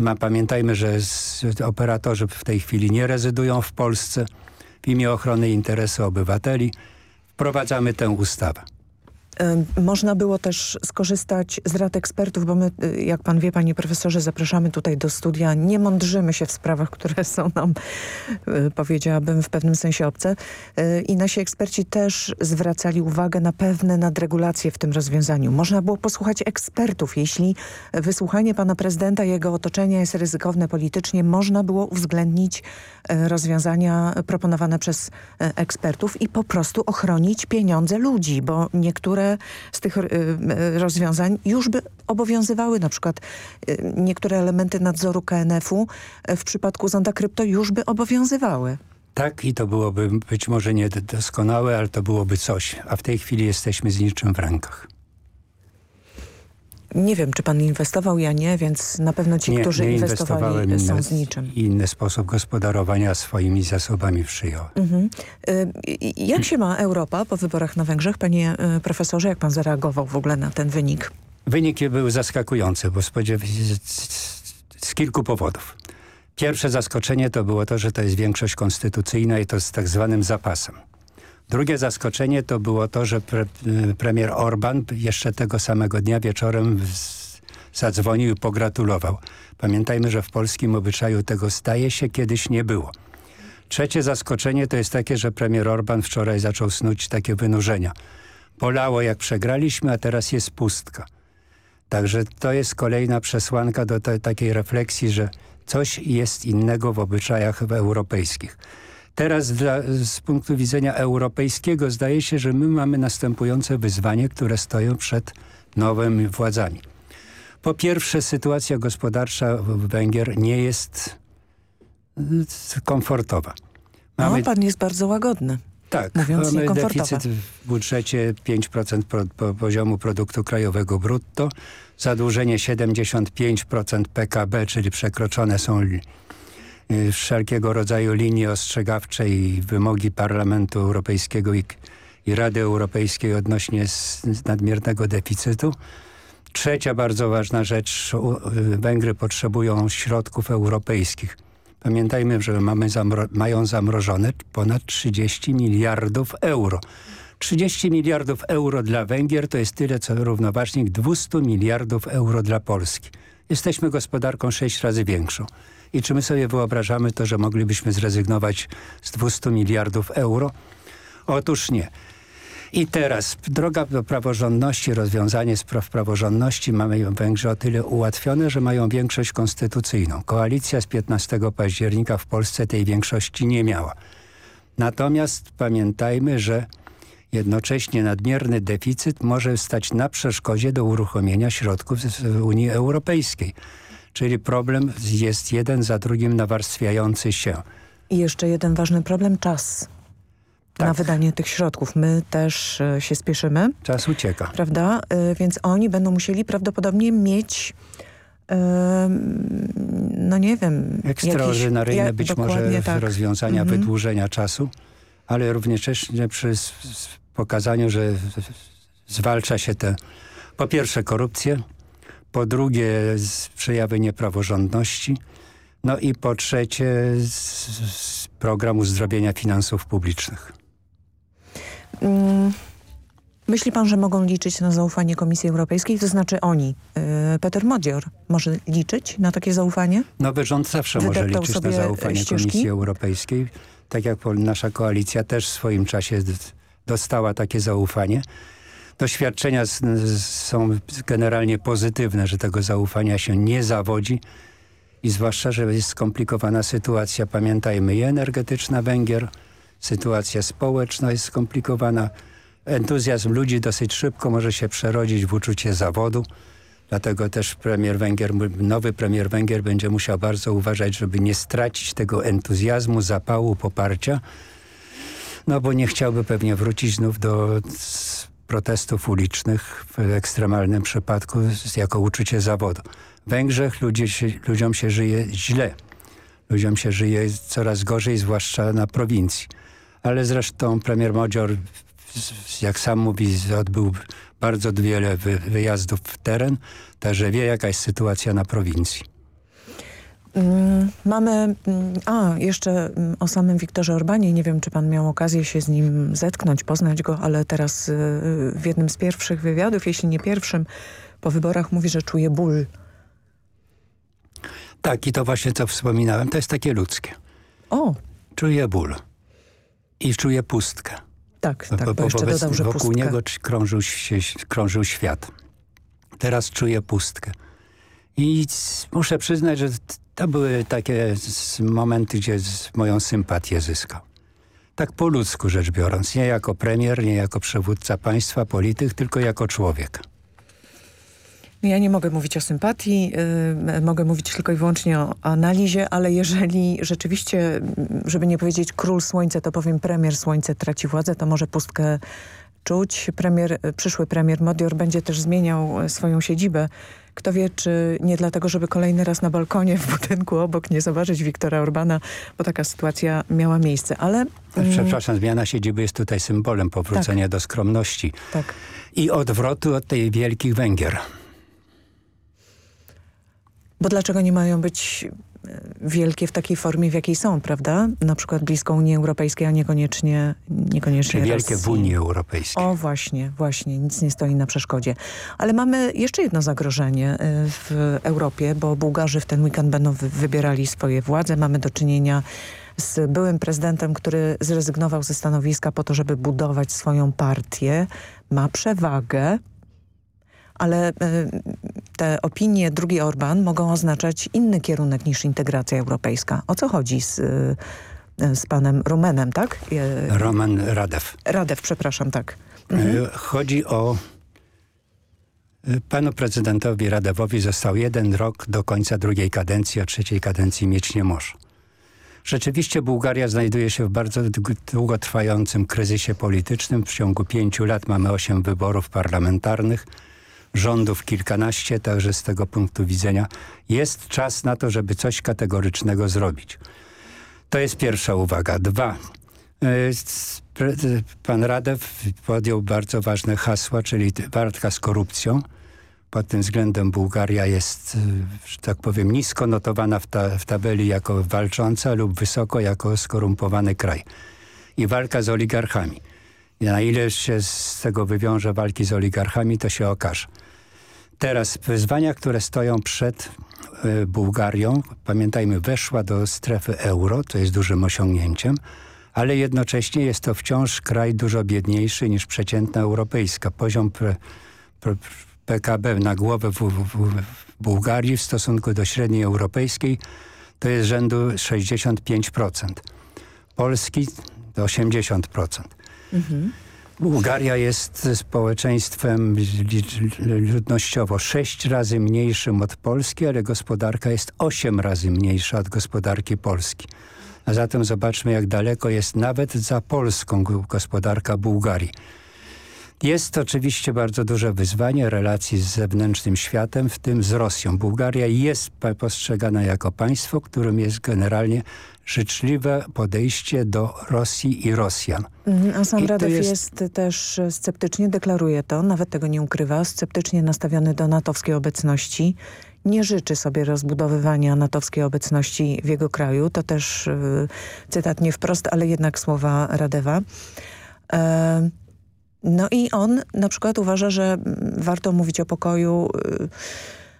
Ma, pamiętajmy, że z, operatorzy w tej chwili nie rezydują w Polsce. W imię ochrony interesu obywateli wprowadzamy tę ustawę. Można było też skorzystać z rad ekspertów, bo my, y, jak pan wie, panie profesorze, zapraszamy tutaj do studia. Nie mądrzymy się w sprawach, które są nam, y, powiedziałabym, w pewnym sensie obce. Y, I nasi eksperci też zwracali uwagę na pewne nadregulacje w tym rozwiązaniu. Można było posłuchać ekspertów. Jeśli wysłuchanie pana prezydenta i jego otoczenia jest ryzykowne politycznie, można było uwzględnić rozwiązania proponowane przez ekspertów i po prostu ochronić pieniądze ludzi, bo niektóre z tych y, y, rozwiązań już by obowiązywały. Na przykład y, niektóre elementy nadzoru KNF-u w przypadku zonda krypto już by obowiązywały. Tak i to byłoby być może nie doskonałe, ale to byłoby coś. A w tej chwili jesteśmy z niczym w rękach. Nie wiem, czy pan inwestował, ja nie, więc na pewno ci, nie, którzy nie inwestowali są z niczym. Inny sposób gospodarowania swoimi zasobami przyjąłem. Mhm. Y, i- Jak się ma Europa po wyborach na Węgrzech? Panie y, profesorze, jak pan zareagował w ogóle na ten wynik? Wynik był zaskakujący, bo spodziew... z kilku powodów. Pierwsze zaskoczenie to było to, że to jest większość konstytucyjna i to z tak zwanym zapasem. Drugie zaskoczenie to było to, że pre, y, premier Orban jeszcze tego samego dnia wieczorem zadzwonił i pogratulował. Pamiętajmy, że w polskim obyczaju tego staje się kiedyś nie było. Trzecie zaskoczenie to jest takie, że premier Orban wczoraj zaczął snuć takie wynurzenia. Bolało jak przegraliśmy, a teraz jest pustka. Także to jest kolejna przesłanka do takiej refleksji, że coś jest innego w obyczajach europejskich. Teraz dla, z punktu widzenia europejskiego zdaje się, że my mamy następujące wyzwanie, które stoją przed nowymi władzami. Po pierwsze, sytuacja gospodarcza w Węgier nie jest y, komfortowa. No, pan jest bardzo łagodny. Tak, Mówiąc mamy deficyt w budżecie 5% pro, po, poziomu produktu krajowego brutto, zadłużenie 75% PKB, czyli przekroczone są wszelkiego rodzaju linie ostrzegawcze i wymogi Parlamentu Europejskiego i, i Rady Europejskiej odnośnie z, z nadmiernego deficytu. Trzecia bardzo ważna rzecz, y, Węgry potrzebują środków europejskich. Pamiętajmy, że mamy zamro mają zamrożone ponad 30 miliardów euro. 30 miliardów euro dla Węgier to jest tyle, co równoważnik 200 miliardów euro dla Polski. Jesteśmy gospodarką sześć razy większą. I czy my sobie wyobrażamy to, że moglibyśmy zrezygnować z 200 miliardów euro? Otóż nie. I teraz droga do praworządności, rozwiązanie spraw praworządności mamy Węgrzy o tyle ułatwione, że mają większość konstytucyjną. Koalicja z 15 października w Polsce tej większości nie miała. Natomiast pamiętajmy, że jednocześnie nadmierny deficyt może stać na przeszkodzie do uruchomienia środków z Unii Europejskiej. Czyli problem jest jeden za drugim nawarstwiający się. I jeszcze jeden ważny problem, czas tak. na wydanie tych środków. My też e, się spieszymy. Czas ucieka. Prawda? E, więc oni będą musieli prawdopodobnie mieć no nie wiem. Ekstraordynaryjne jakiś, być może tak. rozwiązania mhm. wydłużenia czasu, ale również przy pokazaniu, że zwalcza się te po pierwsze korupcję, po drugie przejawy niepraworządności, no i po trzecie z, z programu zdrowienia finansów publicznych. Mm, myśli pan, że mogą liczyć na zaufanie Komisji Europejskiej? To znaczy oni. Yy, Peter Modzior może liczyć na takie zaufanie? Nowy rząd zawsze może liczyć na zaufanie ścieżki? Komisji Europejskiej. Tak jak nasza koalicja też w swoim czasie dostała takie zaufanie. Doświadczenia są generalnie pozytywne, że tego zaufania się nie zawodzi. I zwłaszcza, że jest skomplikowana sytuacja, pamiętajmy, i energetyczna Węgier, sytuacja społeczna jest skomplikowana, entuzjazm ludzi dosyć szybko może się przerodzić w uczucie zawodu, dlatego też premier Węgier, nowy premier Węgier będzie musiał bardzo uważać, żeby nie stracić tego entuzjazmu, zapału, poparcia, no bo nie chciałby pewnie wrócić znów do protestów ulicznych w ekstremalnym przypadku jako uczucie zawodu. W Węgrzech ludzie się, ludziom się żyje źle. Ludziom się żyje coraz gorzej, zwłaszcza na prowincji. Ale zresztą premier Modzior, jak sam mówi, odbył bardzo wiele wyjazdów w teren, także wie jaka jest sytuacja na prowincji. Mm, mamy, mm, a jeszcze mm, o samym Wiktorze Orbanie, nie wiem czy pan miał okazję się z nim zetknąć, poznać go, ale teraz y, w jednym z pierwszych wywiadów, jeśli nie pierwszym, po wyborach mówi, że czuje ból. Tak i to właśnie co wspominałem, to jest takie ludzkie. O! Czuję ból i czuję pustkę. Tak, tak, bo, bo jeszcze wobec, dodał, że Wokół pustkę. niego krążył, się, krążył świat. Teraz czuję pustkę. I muszę przyznać, że to były takie momenty, gdzie moją sympatię zyskał. Tak po ludzku rzecz biorąc, nie jako premier, nie jako przywódca państwa, polityk, tylko jako człowiek. Ja nie mogę mówić o sympatii, yy, mogę mówić tylko i wyłącznie o analizie, ale jeżeli rzeczywiście, żeby nie powiedzieć król słońce, to powiem premier słońce traci władzę, to może pustkę czuć. Premier, przyszły premier Modior będzie też zmieniał swoją siedzibę kto wie, czy nie dlatego, żeby kolejny raz na balkonie w budynku obok nie zobaczyć Wiktora Orbana, bo taka sytuacja miała miejsce, ale... Mm, Przepraszam, zmiana siedziby jest tutaj symbolem powrócenia tak. do skromności tak. i odwrotu od tej wielkich Węgier. Bo dlaczego nie mają być wielkie w takiej formie, w jakiej są, prawda? Na przykład blisko Unii Europejskiej, a niekoniecznie, niekoniecznie Czy wielkie Rosji. w Unii Europejskiej. O właśnie, właśnie, nic nie stoi na przeszkodzie. Ale mamy jeszcze jedno zagrożenie y, w Europie, bo Bułgarzy w ten weekend będą wybierali swoje władze. Mamy do czynienia z byłym prezydentem, który zrezygnował ze stanowiska po to, żeby budować swoją partię. Ma przewagę, ale e, te opinie drugi Orban mogą oznaczać inny kierunek niż integracja europejska. O co chodzi z, e, z panem Romanem, tak? E, Roman Radew. Radew, przepraszam, tak. Mhm. Chodzi o Panu prezydentowi Radewowi został jeden rok do końca drugiej kadencji, a trzeciej kadencji mieć nie może. Rzeczywiście Bułgaria znajduje się w bardzo długotrwającym kryzysie politycznym. W ciągu pięciu lat mamy osiem wyborów parlamentarnych rządów kilkanaście, także z tego punktu widzenia jest czas na to, żeby coś kategorycznego zrobić. To jest pierwsza uwaga. Dwa. E, pan Radew podjął bardzo ważne hasła, czyli walka z korupcją, Pod tym względem Bułgaria jest, że tak powiem, nisko notowana w, ta, w tabeli jako walcząca lub wysoko jako skorumpowany kraj. I walka z oligarchami. Na ile się z tego wywiąże walki z oligarchami, to się okaże. Teraz wyzwania, które stoją przed y, Bułgarią, pamiętajmy, weszła do strefy euro, to jest dużym osiągnięciem, ale jednocześnie jest to wciąż kraj dużo biedniejszy niż przeciętna europejska. Poziom PKB na głowę w, w, w, Bułgarii w stosunku do średniej europejskiej to jest rzędu 65%. Polski to 80%. Mhm. Bułgaria jest społeczeństwem ludnościowo sześć razy mniejszym od Polski, ale gospodarka jest osiem razy mniejsza od gospodarki Polski. A zatem zobaczmy, jak daleko jest nawet za Polską gospodarka Bułgarii. Jest oczywiście bardzo duże wyzwanie relacji z zewnętrznym światem, w tym z Rosją. Bułgaria jest postrzegana jako państwo, którym jest generalnie życzliwe podejście do Rosji i Rosjan. Mhm, a sam Radew jest... jest... też sceptycznie, deklaruje to, nawet tego nie ukrywa, sceptycznie nastawiony do natowskiej obecności. Nie życzy sobie rozbudowywania natowskiej obecności w jego kraju. To też yy, cytat nie wprost, ale jednak słowa Radewa. E, no i on na przykład uważa, że warto mówić o pokoju y,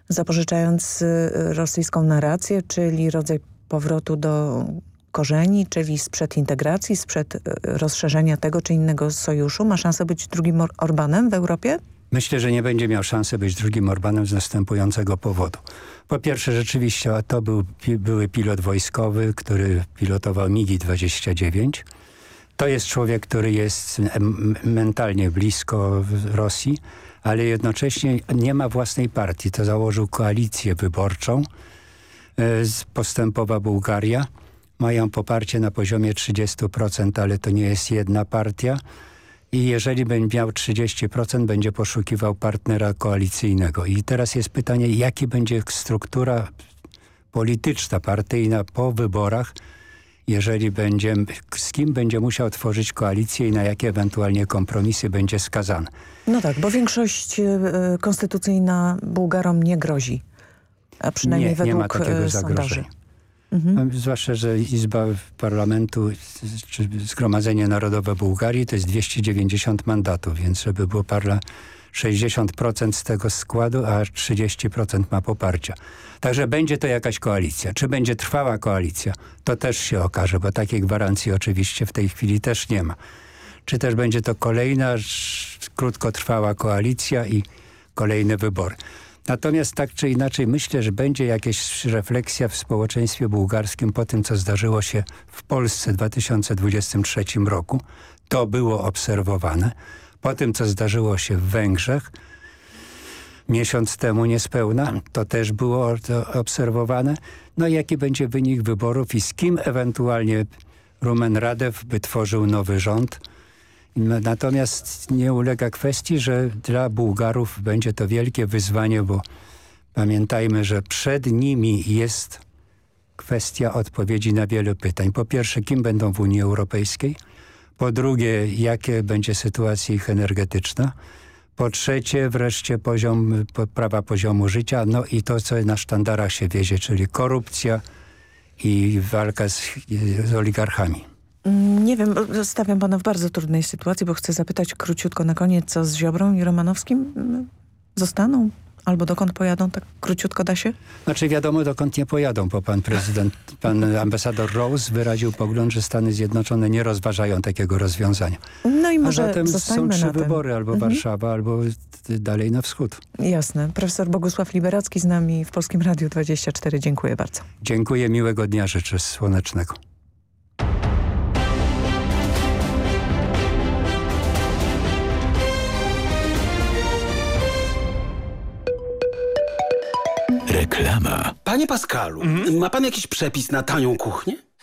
zapożyczając y, rosyjską narrację, czyli rodzaj powrotu do korzeni, czyli sprzed integracji, sprzed y, rozszerzenia tego czy innego sojuszu. Ma szansę być drugim Or Orbanem w Europie? Myślę, że nie będzie miał szansy być drugim Orbanem z następującego powodu. Po pierwsze, rzeczywiście to był, były pilot wojskowy, który pilotował MIGI-29 to jest człowiek, który jest mentalnie blisko Rosji, ale jednocześnie nie ma własnej partii. To założył koalicję wyborczą. E, postępowa Bułgaria. Mają poparcie na poziomie 30%, ale to nie jest jedna partia. I jeżeli będzie miał 30%, będzie poszukiwał partnera koalicyjnego. I teraz jest pytanie, jaki będzie struktura polityczna, partyjna po wyborach, jeżeli będzie, z kim będzie musiał tworzyć koalicję i na jakie ewentualnie kompromisy będzie skazany. No tak, bo większość y, konstytucyjna Bułgarom nie grozi, a przynajmniej nie, według nie ma takiego y, zagrożenia. Mhm. Zwłaszcza, że Izba Parlamentu czy Zgromadzenie Narodowe Bułgarii to jest 290 mandatów, więc żeby było parla 60% z tego składu, a 30% ma poparcia. Także będzie to jakaś koalicja. Czy będzie trwała koalicja, to też się okaże, bo takiej gwarancji oczywiście w tej chwili też nie ma. Czy też będzie to kolejna krótkotrwała koalicja i kolejne wybory. Natomiast tak czy inaczej myślę, że będzie jakaś refleksja w społeczeństwie bułgarskim po tym, co zdarzyło się w Polsce w 2023 roku. To było obserwowane. Po tym, co zdarzyło się w Węgrzech, miesiąc temu niespełna, to też było obserwowane. No i jaki będzie wynik wyborów i z kim ewentualnie Rumen Radew by tworzył nowy rząd. Natomiast nie ulega kwestii, że dla Bułgarów będzie to wielkie wyzwanie, bo pamiętajmy, że przed nimi jest kwestia odpowiedzi na wiele pytań. Po pierwsze, kim będą w Unii Europejskiej? Po drugie, jakie będzie sytuacja ich energetyczna? Po trzecie, wreszcie poziom, poprawa poziomu życia, no i to, co na sztandarach się wiezie, czyli korupcja i walka z, z oligarchami. Mm, nie wiem, stawiam pana w bardzo trudnej sytuacji, bo chcę zapytać króciutko na koniec, co z Ziobrą i Romanowskim? Zostaną? Albo dokąd pojadą, tak króciutko da się? Znaczy wiadomo dokąd nie pojadą, bo pan prezydent, pan ambasador Rose wyraził pogląd, że Stany Zjednoczone nie rozważają takiego rozwiązania. No i może A zatem są trzy wybory, albo mhm. Warszawa, albo dalej na wschód. Jasne. Profesor Bogusław Liberacki z nami w Polskim Radiu 24. Dziękuję bardzo. Dziękuję, miłego dnia życzę słonecznego. Reklama. Panie Pascalu, mhm. ma pan jakiś przepis na tanią kuchnię?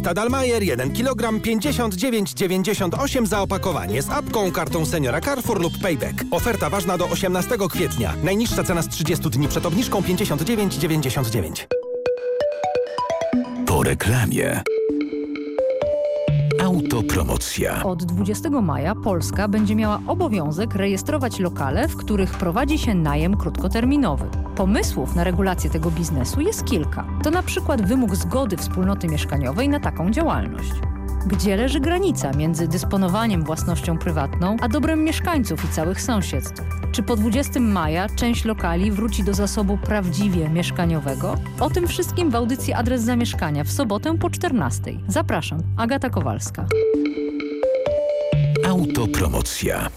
Dalmajer 1 kg 59,98 za opakowanie z apką, kartą seniora Carrefour lub Payback. Oferta ważna do 18 kwietnia. Najniższa cena z 30 dni przed obniżką 59,99. Po reklamie. Autopromocja. Od 20 maja Polska będzie miała obowiązek rejestrować lokale, w których prowadzi się najem krótkoterminowy. Pomysłów na regulację tego biznesu jest kilka. To na przykład wymóg zgody wspólnoty mieszkaniowej na taką działalność. Gdzie leży granica między dysponowaniem własnością prywatną, a dobrem mieszkańców i całych sąsiedztw? Czy po 20 maja część lokali wróci do zasobu prawdziwie mieszkaniowego? O tym wszystkim w audycji Adres Zamieszkania w sobotę po 14. Zapraszam, Agata Kowalska. Autopromocja.